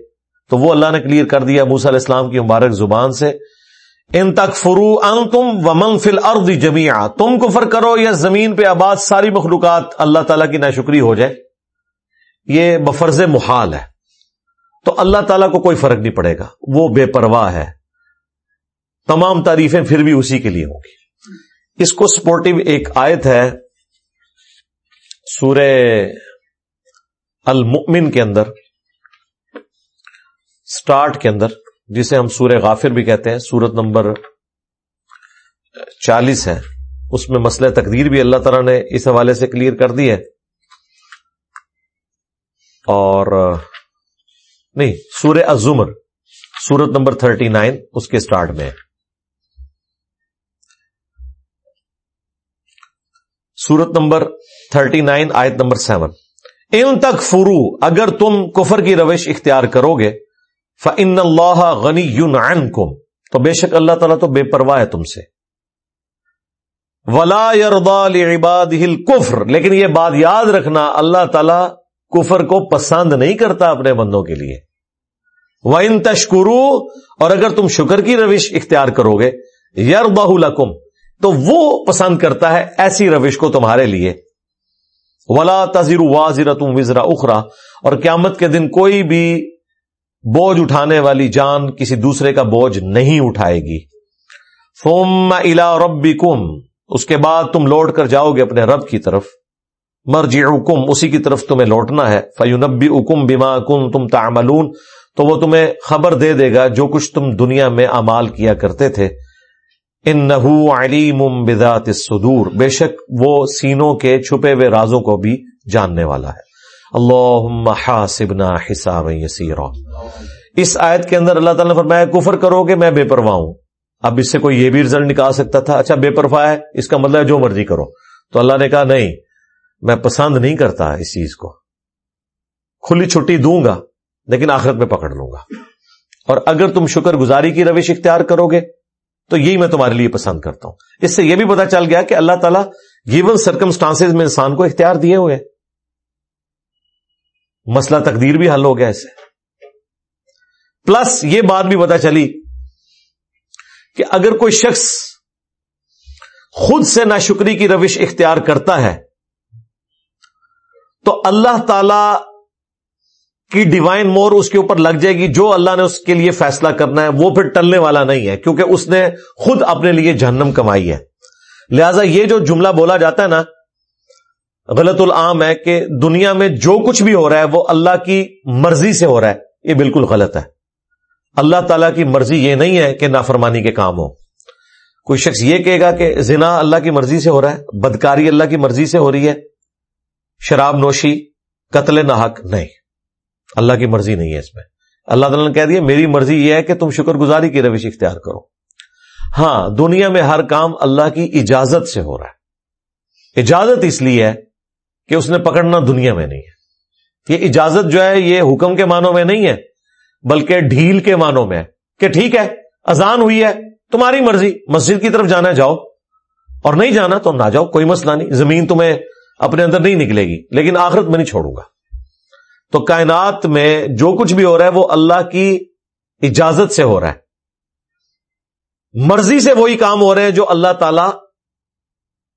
تو وہ اللہ نے کلیئر کر دیا موسا علیہ السلام کی مبارک زبان سے۔ ان تک فرو ان تم ومن فل ارد جمیا تم کفر کرو یا زمین پہ آباد ساری مخلوقات اللہ تعالیٰ کی ناشکری ہو جائے۔ یہ بفرز محال ہے۔ تو اللہ تعالیٰ کو کوئی فرق نہیں پڑے گا۔ وہ بے پرواہ ہے۔ تمام تعریفیں پھر بھی اسی کے لیے ہوں گی۔ اس کو سپورٹو ایک آیت ہے سورہ المؤمن کے اندر، سٹارٹ کے اندر، جسے ہم سورہ غافر بھی کہتے ہیں، سورت نمبر چالیس ہے۔ اس میں مسئلہ تقدیر بھی اللہ تعالیٰ نے اس حوالے سے کلیئر کر دی ہے۔ اور نہیں، سورہ ازمر سورت نمبر تھرٹی نائن، اس کے سٹارٹ میں سورت نمبر تھرٹی نائن، آیت نمبر سیون۔ ان تک فرو اگر تم کفر کی روش اختیار کرو گے فن اللہ غنی یون تو بے شک اللہ تعالیٰ تو بے پرواہ ہے تم سے۔ ولا عباد ہل کفر لیکن یہ بات یاد رکھنا، اللہ تعالی کفر کو پسند نہیں کرتا اپنے بندوں کے لیے۔ وہ ان تشکرو اور اگر تم شکر کی روش اختیار کرو گے یار لکم تو وہ پسند کرتا ہے ایسی روش کو تمہارے لیے۔ ولا تذر واضر تم وزرا اخرا اور قیامت کے دن کوئی بھی بوجھ اٹھانے والی جان کسی دوسرے کا بوجھ نہیں اٹھائے گی۔ فوم الا ربی کم اس کے بعد تم لوٹ کر جاؤ گے اپنے رب کی طرف۔ مرجی اسی کی طرف تمہیں لوٹنا ہے۔ فیونبی حکم بیما کم تم تعملون، تو وہ تمہیں خبر دے دے گا جو کچھ تم دنیا میں امال کیا کرتے تھے۔ ان نحو علیم بدات سدور بے شک وہ سینوں کے چھپے ہوئے رازوں کو بھی جاننے والا ہے۔ اللہ حاسبنا حساب یسیرا۔ اس آیت کے اندر اللہ تعالیٰ نے فرمایا، کفر کرو گے میں بے پرواہ ہوں۔ اب اس سے کوئی یہ بھی رزلٹ نکال سکتا تھا اچھا بے پرواہ ہے، اس کا مطلب ہے جو مرضی کرو۔ تو اللہ نے کہا، نہیں میں پسند نہیں کرتا اس چیز کو۔ کھلی چھٹی دوں گا، لیکن آخرت میں پکڑ لوں گا۔ اور اگر تم شکر گزاری کی روش اختیار کرو گے، تو یہی میں تمہارے لیے پسند کرتا ہوں۔ اس سے یہ بھی پتا چل گیا کہ اللہ تعالیٰ گیون سرکمسٹانس میں انسان کو اختیار دیے ہوئے مسئلہ تقدیر بھی حل ہو گیا اسے پلس یہ بات بھی پتا چلی کہ اگر کوئی شخص خود سے ناشکری کی روش اختیار کرتا ہے تو اللہ تعالی کی ڈیوائن مور اس کے اوپر لگ جائے گی، جو اللہ نے اس کے لیے فیصلہ کرنا ہے، وہ پھر ٹلنے والا نہیں ہے، کیونکہ اس نے خود اپنے لیے جہنم کمائی ہے۔ لہذا یہ جو جملہ بولا جاتا ہے نا، غلط العام ہے کہ دنیا میں جو کچھ بھی ہو رہا ہے، وہ اللہ کی مرضی سے ہو رہا ہے۔ یہ بالکل غلط ہے۔ اللہ تعالیٰ کی مرضی یہ نہیں ہے کہ نافرمانی کے کام ہو۔ کوئی شخص یہ کہے گا کہ زنا اللہ کی مرضی سے ہو رہا ہے، بدکاری اللہ کی مرضی سے ہو رہی ہے۔ شراب نوشی، قتل نہ حق نہیں۔ اللہ کی مرضی نہیں ہے اس میں۔ اللہ تعالیٰ نے کہہ دیا، میری مرضی یہ ہے کہ تم شکر گزاری کی روش اختیار کرو۔ ہاں دنیا میں ہر کام اللہ کی اجازت سے ہو رہا ہے۔ اجازت اس لیے ہے کہ اس نے پکڑنا دنیا میں نہیں ہے۔ یہ اجازت جو ہے، یہ حکم کے معنوں میں نہیں ہے، بلکہ ڈھیل کے معنوں میں ہے کہ ٹھیک ہے، اذان ہوئی ہے، تمہاری مرضی، مسجد کی طرف جانا جاؤ۔ اور نہیں جانا تو نہ جاؤ، کوئی مسئلہ نہیں۔ زمین تمہیں اپنے اندر نہیں نکلے گی، لیکن آخرت میں نہیں چھوڑوں گا۔ تو کائنات میں جو کچھ بھی ہو رہا ہے، وہ اللہ کی اجازت سے ہو رہا ہے۔ مرضی سے وہی کام ہو رہے ہیں جو اللہ تعالی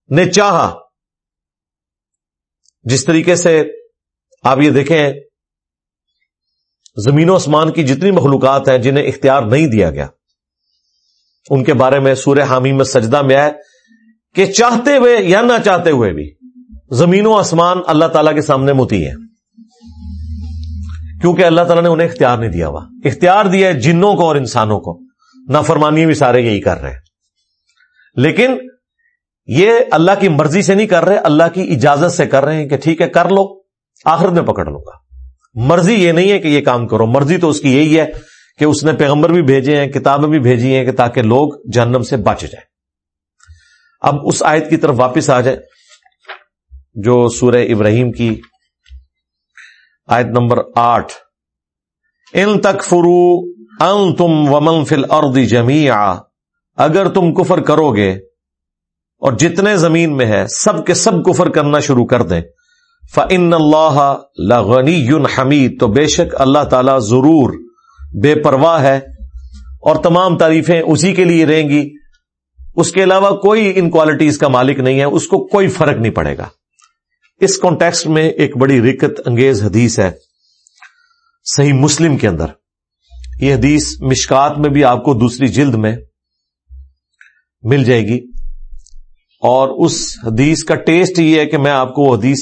نے چاہا۔ جس طریقے سے آپ یہ دیکھیں، زمین و آسمان کی جتنی مخلوقات ہیں، جنہیں اختیار نہیں دیا گیا۔ ان کے بارے میں سورہ حامی میں سجدہ میں آئے کہ چاہتے ہوئے یا نہ چاہتے ہوئے بھی۔ زمین و آسمان اللہ تعالی کے سامنے متی ہے کیونکہ اللہ تعالیٰ نے انہیں اختیار نہیں دیا ہوا۔ اختیار دیا ہے جنوں کو اور انسانوں کو۔ نافرمانی بھی سارے یہی کر رہے ہیں۔ لیکن یہ اللہ کی مرضی سے نہیں کر رہے، اللہ کی اجازت سے کر رہے ہیں کہ ٹھیک ہے، کر لو، آخرت میں پکڑ لوں گا۔ مرضی یہ نہیں ہے کہ یہ کام کرو، مرضی تو اس کی یہی ہے کہ اس نے پیغمبر بھی بھیجے ہیں، کتابیں بھی بھیجی ہیں کہ تاکہ لوگ جہنم سے بچ جائیں۔ اب اس آیت کی طرف واپس آ جائیں۔ جو سورہ ابراہیم کی آیت نمبر آٹھ۔ ان تک فرو ان تم ومن فل اردی جمی اگر تم کفر کرو گے اور جتنے زمین میں ہے، سب کے سب کفر کرنا شروع کر دیں۔ فن اللہ لغنی یون حمید تو بے شک اللہ تعالی ضرور بے پرواہ ہے اور تمام تعریفیں اسی کے لیے رہیں گی۔ اس کے علاوہ کوئی ان کوالٹیز کا مالک نہیں ہے، اس کو کوئی فرق نہیں پڑے گا۔ اس کانٹیکسٹ میں ایک بڑی رکت انگیز حدیث ہے صحیح مسلم کے اندر۔ یہ حدیث مشکات میں بھی آپ کو دوسری جلد میں مل جائے گی۔ اور اس حدیث کا ٹیسٹ یہ ہے کہ میں آپ کو وہ حدیث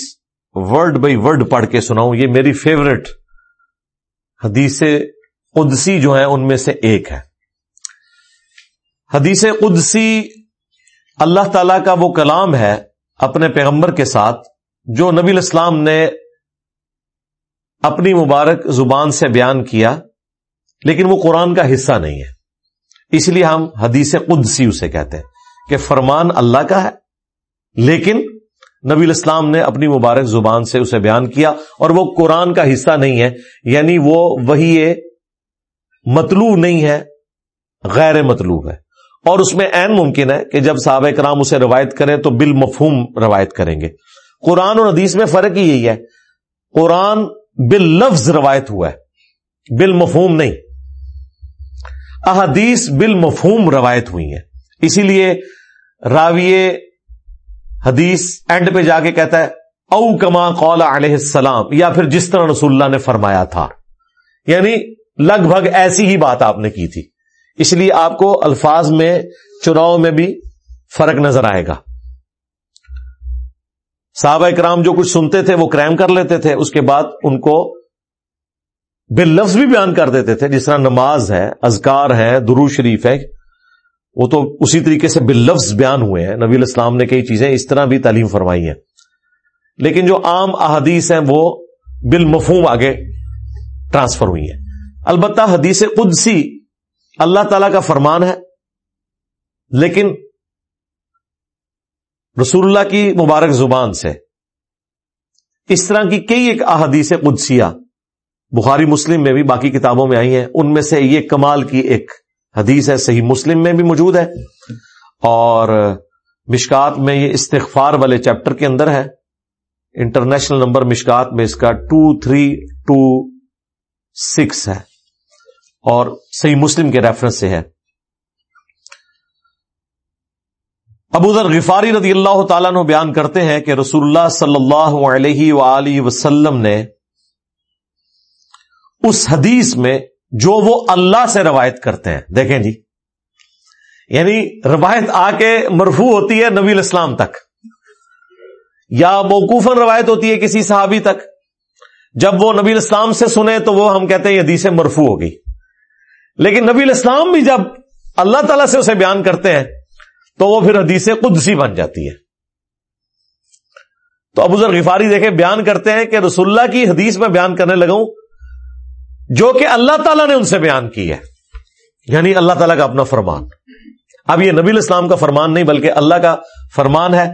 ورڈ بائی ورڈ پڑھ کے سناؤں۔ یہ میری فیوریٹ حدیث قدسی جو ہیں ان میں سے ایک ہے۔ حدیث قدسی اللہ تعالی کا وہ کلام ہے اپنے پیغمبر کے ساتھ جو نبی الاسلام نے اپنی مبارک زبان سے بیان کیا، لیکن وہ قرآن کا حصہ نہیں ہے۔ اس لیے ہم حدیث قدسی اسے کہتے ہیں کہ فرمان اللہ کا ہے، لیکن نبی الاسلام نے اپنی مبارک زبان سے اسے بیان کیا اور وہ قرآن کا حصہ نہیں ہے یعنی وہ وہی مطلوب نہیں ہے، غیر مطلوب ہے۔ اور اس میں عین ممکن ہے کہ جب صحابہ کرام اسے روایت کریں تو بالمفہوم روایت کریں گے۔ قرآن اور حدیث میں فرق ہی یہی ہے۔ قرآن بال لفظ روایت ہوا ہے بال مفہوم نہیں۔ احادیث بال مفہوم روایت ہوئی ہے اسی لیے راوی حدیث اینڈ پہ جا کے کہتا ہے، او کما قول علیہ السلام، یا پھر جس طرح رسول اللہ نے فرمایا تھا۔ یعنی لگ بھگ ایسی ہی بات آپ نے کی تھی۔ اس لیے آپ کو الفاظ میں چناؤ میں بھی فرق نظر آئے گا۔ صحابہ کرام جو کچھ سنتے تھے وہ کرائم کر لیتے تھے، اس کے بعد ان کو بال لفظ بھی بیان کر دیتے تھے، جس طرح نماز ہے ازکار ہے درو شریف ہے، وہ تو اسی طریقے سے بال لفظ بیان ہوئے ہیں۔ نبی الاسلام نے کئی چیزیں اس طرح بھی تعلیم فرمائی ہیں۔ لیکن جو عام احادیث ہیں وہ بالمفہوم آگے ٹرانسفر ہوئی ہیں۔ البتہ حدیث قدسی اللہ تعالی کا فرمان ہے، لیکن رسول اللہ کی مبارک زبان سے۔ اس طرح کی کئی ایک احادیث قدسیہ بخاری مسلم میں بھی باقی کتابوں میں آئی ہیں۔ ان میں سے یہ کمال کی ایک حدیث ہے، صحیح مسلم میں بھی موجود ہے۔ اور مشکات میں یہ استغفار والے چیپٹر کے اندر ہے۔ انٹرنیشنل نمبر مشکات میں اس کا ٹو تھری ٹو سکس ہے۔ اور صحیح مسلم کے ریفرنس سے ہے۔ ابو ذر غفاری رضی اللہ تعالیٰ نے بیان کرتے ہیں کہ رسول اللہ صلی اللہ علیہ وآلہ وسلم نے اس حدیث میں جو وہ اللہ سے روایت کرتے ہیں۔ دیکھیں جی۔ یعنی روایت آ کے مرفو ہوتی ہے نبی الاسلام تک۔ یا موقوفن روایت ہوتی ہے کسی صحابی تک۔ جب وہ نبی الاسلام سے سنے تو وہ ہم کہتے ہیں حدیث مرفو ہو گئی۔ لیکن نبی الاسلام بھی جب اللہ تعالی سے اسے بیان کرتے ہیں تو وہ پھر حدیث قدسی بن جاتی ہے۔ تو ابو ذر غفاری دیکھیں، بیان کرتے ہیں کہ رسول اللہ کی حدیث میں بیان کرنے لگا ہوں جو کہ اللہ تعالیٰ نے ان سے بیان کی ہے۔ یعنی اللہ تعالیٰ کا اپنا فرمان۔ اب یہ نبی الاسلام کا فرمان نہیں، بلکہ اللہ کا فرمان ہے۔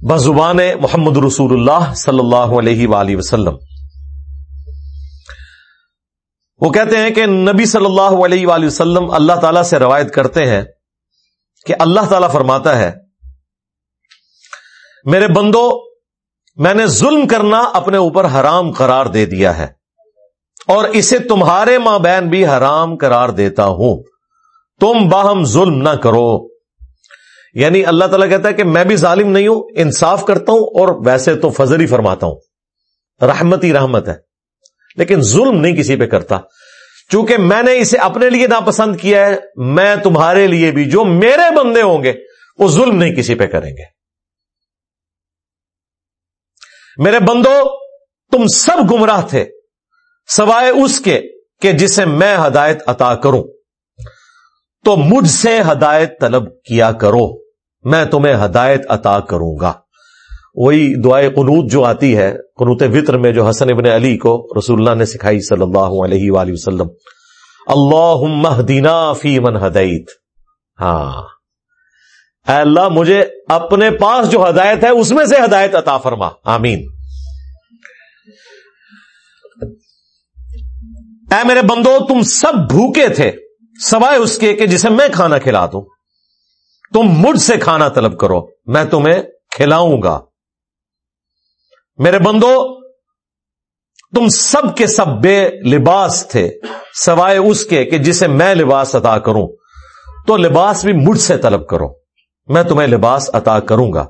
بزبان محمد رسول اللہ صلی اللہ علیہ وآلہ وسلم۔ وہ کہتے ہیں کہ نبی صلی اللہ علیہ وآلہ وسلم اللہ تعالیٰ سے روایت کرتے ہیں کہ اللہ تعالیٰ فرماتا ہے، میرے بندو، میں نے ظلم کرنا اپنے اوپر حرام قرار دے دیا ہے، اور اسے تمہارے ماں بہن بھی حرام قرار دیتا ہوں۔ تم باہم ظلم نہ کرو۔ یعنی اللہ تعالیٰ کہتا ہے کہ میں بھی ظالم نہیں ہوں، انصاف کرتا ہوں، اور ویسے تو فضل ہی فرماتا ہوں۔ رحمت ہی رحمت ہے۔ لیکن ظلم نہیں کسی پہ کرتا۔ چونکہ میں نے اسے اپنے لیے ناپسند کیا ہے، میں تمہارے لیے بھی، جو میرے بندے ہوں گے، وہ ظلم نہیں کسی پہ کریں گے۔ میرے بندو، تم سب گمراہ تھے، سوائے اس کے کہ جسے میں ہدایت عطا کروں۔ تو مجھ سے ہدایت طلب کیا کرو، میں تمہیں ہدایت عطا کروں گا۔ وہی دعائے قنوت جو آتی ہے، قنوت وطر میں جو حسن ابن علی کو رسول اللہ نے سکھائی صلی اللہ علیہ وآلہ وسلم۔ اللہ دینا فی من ہدیت۔ ہاں۔ اے اللہ، مجھے اپنے پاس جو ہدایت ہے، اس میں سے ہدایت عطا فرما۔ آمین۔ اے میرے بندو، تم سب بھوکے تھے۔ سوائے اس کے کہ جسے میں کھانا کھلا دوں تم مجھ سے کھانا طلب کرو، میں تمہیں کھلاؤں گا۔ میرے بندو، تم سب کے سب بے لباس تھے، سوائے اس کے کہ جسے میں لباس عطا کروں۔ تو لباس بھی مجھ سے طلب کرو، میں تمہیں لباس عطا کروں گا۔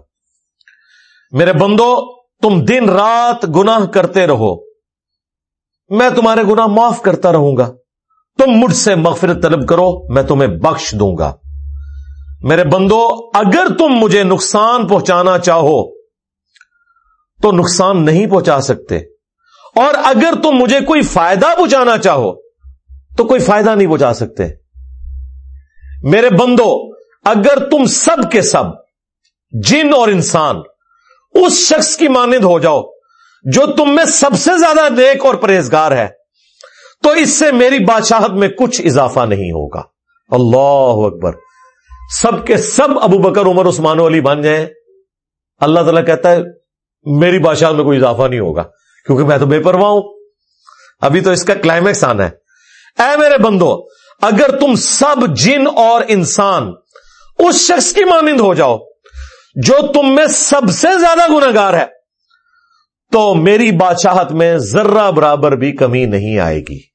میرے بندو، تم دن رات گناہ کرتے رہو۔ میں تمہارے گناہ معاف کرتا رہوں گا۔ تم مجھ سے مغفرت طلب کرو، میں تمہیں بخش دوں گا۔ میرے بندو، اگر تم مجھے نقصان پہنچانا چاہو تو نقصان نہیں پہنچا سکتے۔ اور اگر تم مجھے کوئی فائدہ پہنچانا چاہو، تو کوئی فائدہ نہیں پہنچا سکتے۔ میرے بندو، اگر تم سب کے سب، جن اور انسان، اس شخص کی مانند ہو جاؤ، جو تم میں سب سے زیادہ نیک اور پرہیزگار ہے، تو اس سے میری بادشاہت میں کچھ اضافہ نہیں ہوگا۔ اللہ اکبر۔ سب کے سب ابو بکر، عمر، عثمان، علی بن جائیں۔ اللہ تعالیٰ کہتا ہے میری بادشاہت میں کوئی اضافہ نہیں ہوگا، کیونکہ میں تو بے پرواہ ہوں۔ ابھی تو اس کا کلائمیکس آنا ہے۔ اے میرے بندو، اگر تم سب جن اور انسان اس شخص کی مانند ہو جاؤ جو تم میں سب سے زیادہ گناگار ہے، تو میری بادشاہت میں ذرہ برابر بھی کمی نہیں آئے گی۔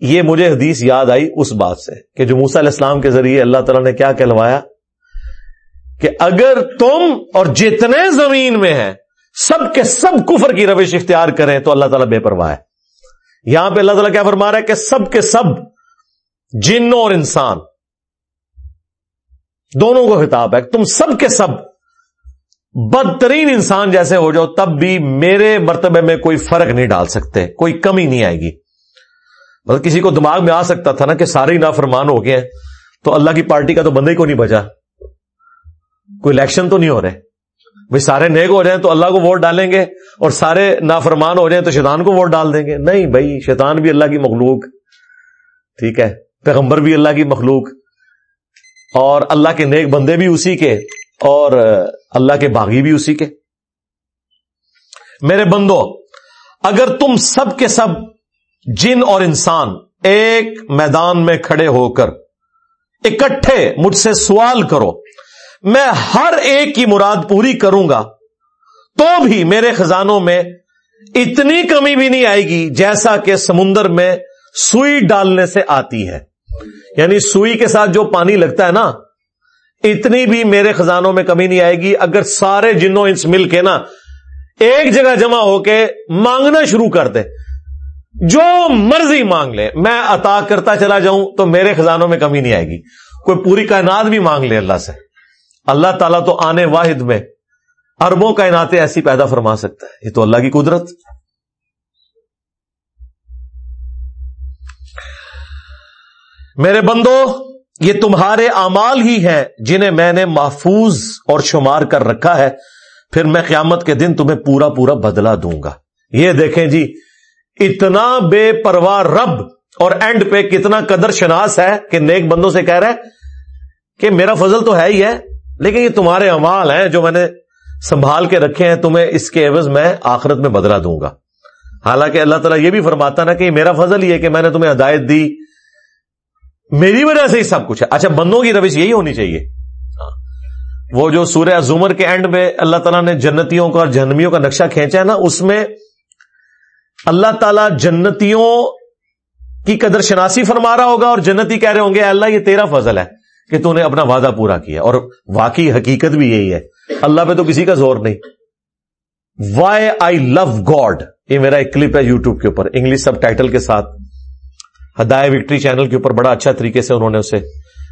یہ مجھے حدیث یاد آئی اس بات سے کہ جو موسا علیہ السلام کے ذریعے اللہ تعالیٰ نے کیا کہلوایا؟ کہ اگر تم اور جتنے زمین میں ہیں سب کے سب کفر کی روش اختیار کریں تو اللہ تعالیٰ بے پرواہ ہے۔ یہاں پہ اللہ تعالیٰ کیا فرما رہا ہے کہ سب کے سب جنوں اور انسان دونوں کو خطاب ہے تم سب کے سب بدترین انسان جیسے ہو جاؤ، تب بھی میرے مرتبے میں کوئی فرق نہیں ڈال سکتے، کوئی کمی نہیں آئے گی۔ مطلب کسی کو دماغ میں آ سکتا تھا نا کہ سارے نافرمان ہو گئے تو اللہ کی پارٹی کا تو بندے کو نہیں بچا؟ کوئی الیکشن تو نہیں ہو رہے۔ بھائی سارے نیک ہو جائیں تو اللہ کو ووٹ ڈالیں گے اور سارے نافرمان ہو جائیں تو شیطان کو ووٹ ڈال دیں گے؟ نہیں بھائی، شیطان بھی اللہ کی مخلوق۔ ٹھیک ہے، پیغمبر بھی اللہ کی مخلوق۔ اور اللہ کے نیک بندے بھی اسی کے، اور اللہ کے باغی بھی اسی کے۔ میرے بندو، اگر تم سب کے سب جن اور انسان ایک میدان میں کھڑے ہو کر، اکٹھے مجھ سے سوال کرو میں ہر ایک کی مراد پوری کروں گا، تو بھی میرے خزانوں میں اتنی کمی بھی نہیں آئے گی جیسا کہ سمندر میں سوئی ڈالنے سے آتی ہے۔ یعنی سوئی کے ساتھ جو پانی لگتا ہے نا، اتنی بھی میرے خزانوں میں کمی نہیں آئے گی۔ اگر سارے جنوں انس مل کے نا ایک جگہ جمع ہو کے مانگنا شروع کر دے، جو مرضی مانگ لے، میں عطا کرتا چلا جاؤں تو میرے خزانوں میں کمی نہیں آئے گی۔ کوئی پوری کائنات بھی مانگ لے اللہ سے۔ اللہ تعالیٰ تو آنے واحد میں اربوں کائناتیں ایسی پیدا فرما سکتا ہے۔ یہ تو اللہ کی قدرت۔ میرے بندو، یہ تمہارے امال ہی ہیں جنہیں میں نے محفوظ اور شمار کر رکھا ہے۔ پھر میں قیامت کے دن تمہیں پورا پورا بدلا دوں گا۔ یہ دیکھیں جی اتنا بے پرواہ رب اور اینڈ پہ کتنا قدر شناس ہے کہ نیک بندوں سے کہہ رہے کہ میرا فضل تو ہے ہی ہے۔ لیکن یہ تمہارے امال ہیں جو میں نے سنبھال کے رکھے ہیں، تمہیں اس کے عوض میں آخرت میں بدلا دوں گا۔ حالانکہ اللہ تعالیٰ یہ بھی فرماتا نا کہ میرا فضل یہ کہ میں نے تمہیں ہدایت دی۔ میری وجہ سے ہی سب کچھ ہے۔ اچھا بندوں کی روش یہی ہونی چاہیے۔ وہ جو سورہ زمر کے اینڈ میں اللہ تعالیٰ نے جنتیوں کا اور جہنمیوں کا نقشہ کھینچا ہے نا، اس میں اللہ تعالیٰ جنتیوں کی قدر شناسی فرما رہا ہوگا اور جنتی کہہ رہے ہوں گے اللہ یہ تیرا فضل ہے۔ کہ تو نے اپنا وعدہ پورا کیا اور واقعی حقیقت بھی یہی ہے۔ اللہ پہ تو کسی کا زور نہیں۔ وائی آئی لو گاڈ یہ میرا ایک کلپ ہے یوٹیوب کے اوپر، انگلش سب ٹائٹل کے ساتھ۔ ہدایہ وکٹری چینل کے اوپر بڑا اچھا طریقے سے انہوں نے اسے،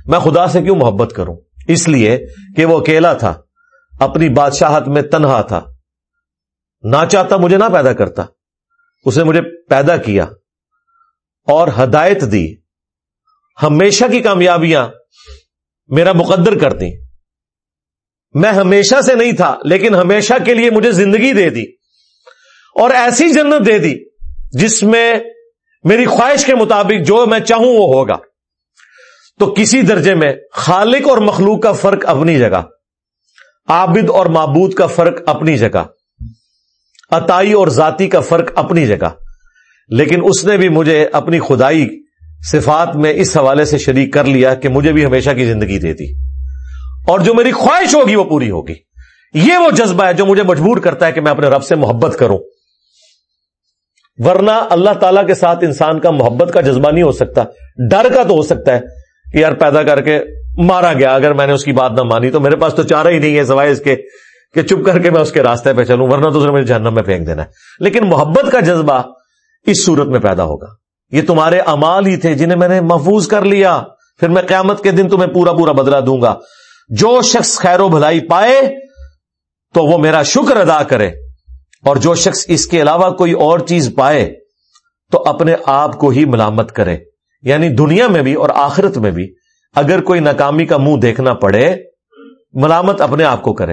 میں خدا سے کیوں محبت کروں؟ اس لیے کہ وہ اکیلا تھا، اپنی بادشاہت میں تنہا تھا۔ نہ چاہتا مجھے، نہ پیدا کرتا۔ اس نے مجھے پیدا کیا اور ہدایت دی۔ ہمیشہ کی کامیابیاں میرا مقدر کر دی میں ہمیشہ سے نہیں تھا، لیکن ہمیشہ کے لیے مجھے زندگی دے دی۔ اور ایسی جنت دے دی جس میں میری خواہش کے مطابق جو میں چاہوں وہ ہوگا۔ تو کسی درجے میں خالق اور مخلوق کا فرق اپنی جگہ، عابد اور معبود کا فرق اپنی جگہ اتائی اور ذاتی کا فرق اپنی جگہ۔ لیکن اس نے بھی مجھے اپنی خدائی صفات میں اس حوالے سے شریک کر لیا کہ مجھے بھی ہمیشہ کی زندگی دے دی۔ اور جو میری خواہش ہوگی وہ پوری ہوگی۔ یہ وہ جذبہ ہے جو مجھے مجبور کرتا ہے کہ میں اپنے رب سے محبت کروں۔ ورنہ اللہ تعالی کے ساتھ انسان کا محبت کا جذبہ نہیں ہو سکتا۔ ڈر کا تو ہو سکتا ہے کہ یار پیدا کر کے مارا گیا۔ اگر میں نے اس کی بات نہ مانی تو میرے پاس تو چارہ ہی نہیں ہے سوائے اس کے کہ چپ کر کے میں اس کے راستے پہ چلوں، ورنہ تو اس نے مجھے جہنم میں پھینک دینا ہے۔ لیکن محبت کا جذبہ اس صورت میں پیدا ہوگا۔ یہ تمہارے امال ہی تھے جنہیں میں نے محفوظ کر لیا۔ پھر میں قیامت کے دن تمہیں پورا پورا بدلا دوں گا۔ جو شخص خیر و بھلائی پائے تو وہ میرا شکر ادا کرے۔ اور جو شخص اس کے علاوہ کوئی اور چیز پائے تو اپنے آپ کو ہی ملامت کرے۔ یعنی دنیا میں بھی اور آخرت میں بھی اگر کوئی ناکامی کا منہ دیکھنا پڑے، ملامت اپنے آپ کو کرے۔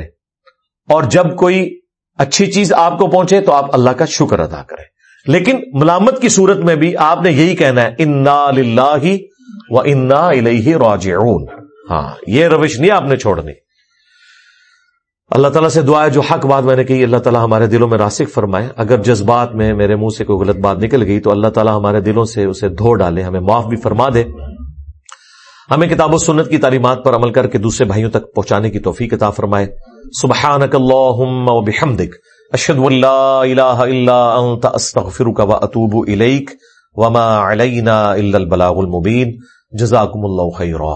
اور جب کوئی اچھی چیز آپ کو پہنچے تو آپ اللہ کا شکر ادا کریں لیکن ملامت کی صورت میں بھی آپ نے یہی کہنا ہے، انا و انا راجعون. ہاں یہ روش نہیں آپ نے چھوڑنی۔ اللہ تعالیٰ سے دعا ہے، جو حق بات میں نے کہی، اللہ تعالیٰ ہمارے دلوں میں راسک فرمائے۔ اگر جذبات میں میرے منہ سے کوئی غلط بات نکل گئی، تو اللہ تعالیٰ ہمارے دلوں سے اسے دھو ڈالے، ہمیں معاف بھی فرما دے۔ ہمیں کتاب و سنت کی تعلیمات پر عمل کر کے دوسرے بھائیوں تک پہنچانے کی توفیق کتاب فرمائے۔ سبحانك اللهم وبحمدك اشهد اشد اللہ اله الا انت استغفرك واتوب اليك وما علینا الا البلاغ المبین جزاکم اللہ خیرہ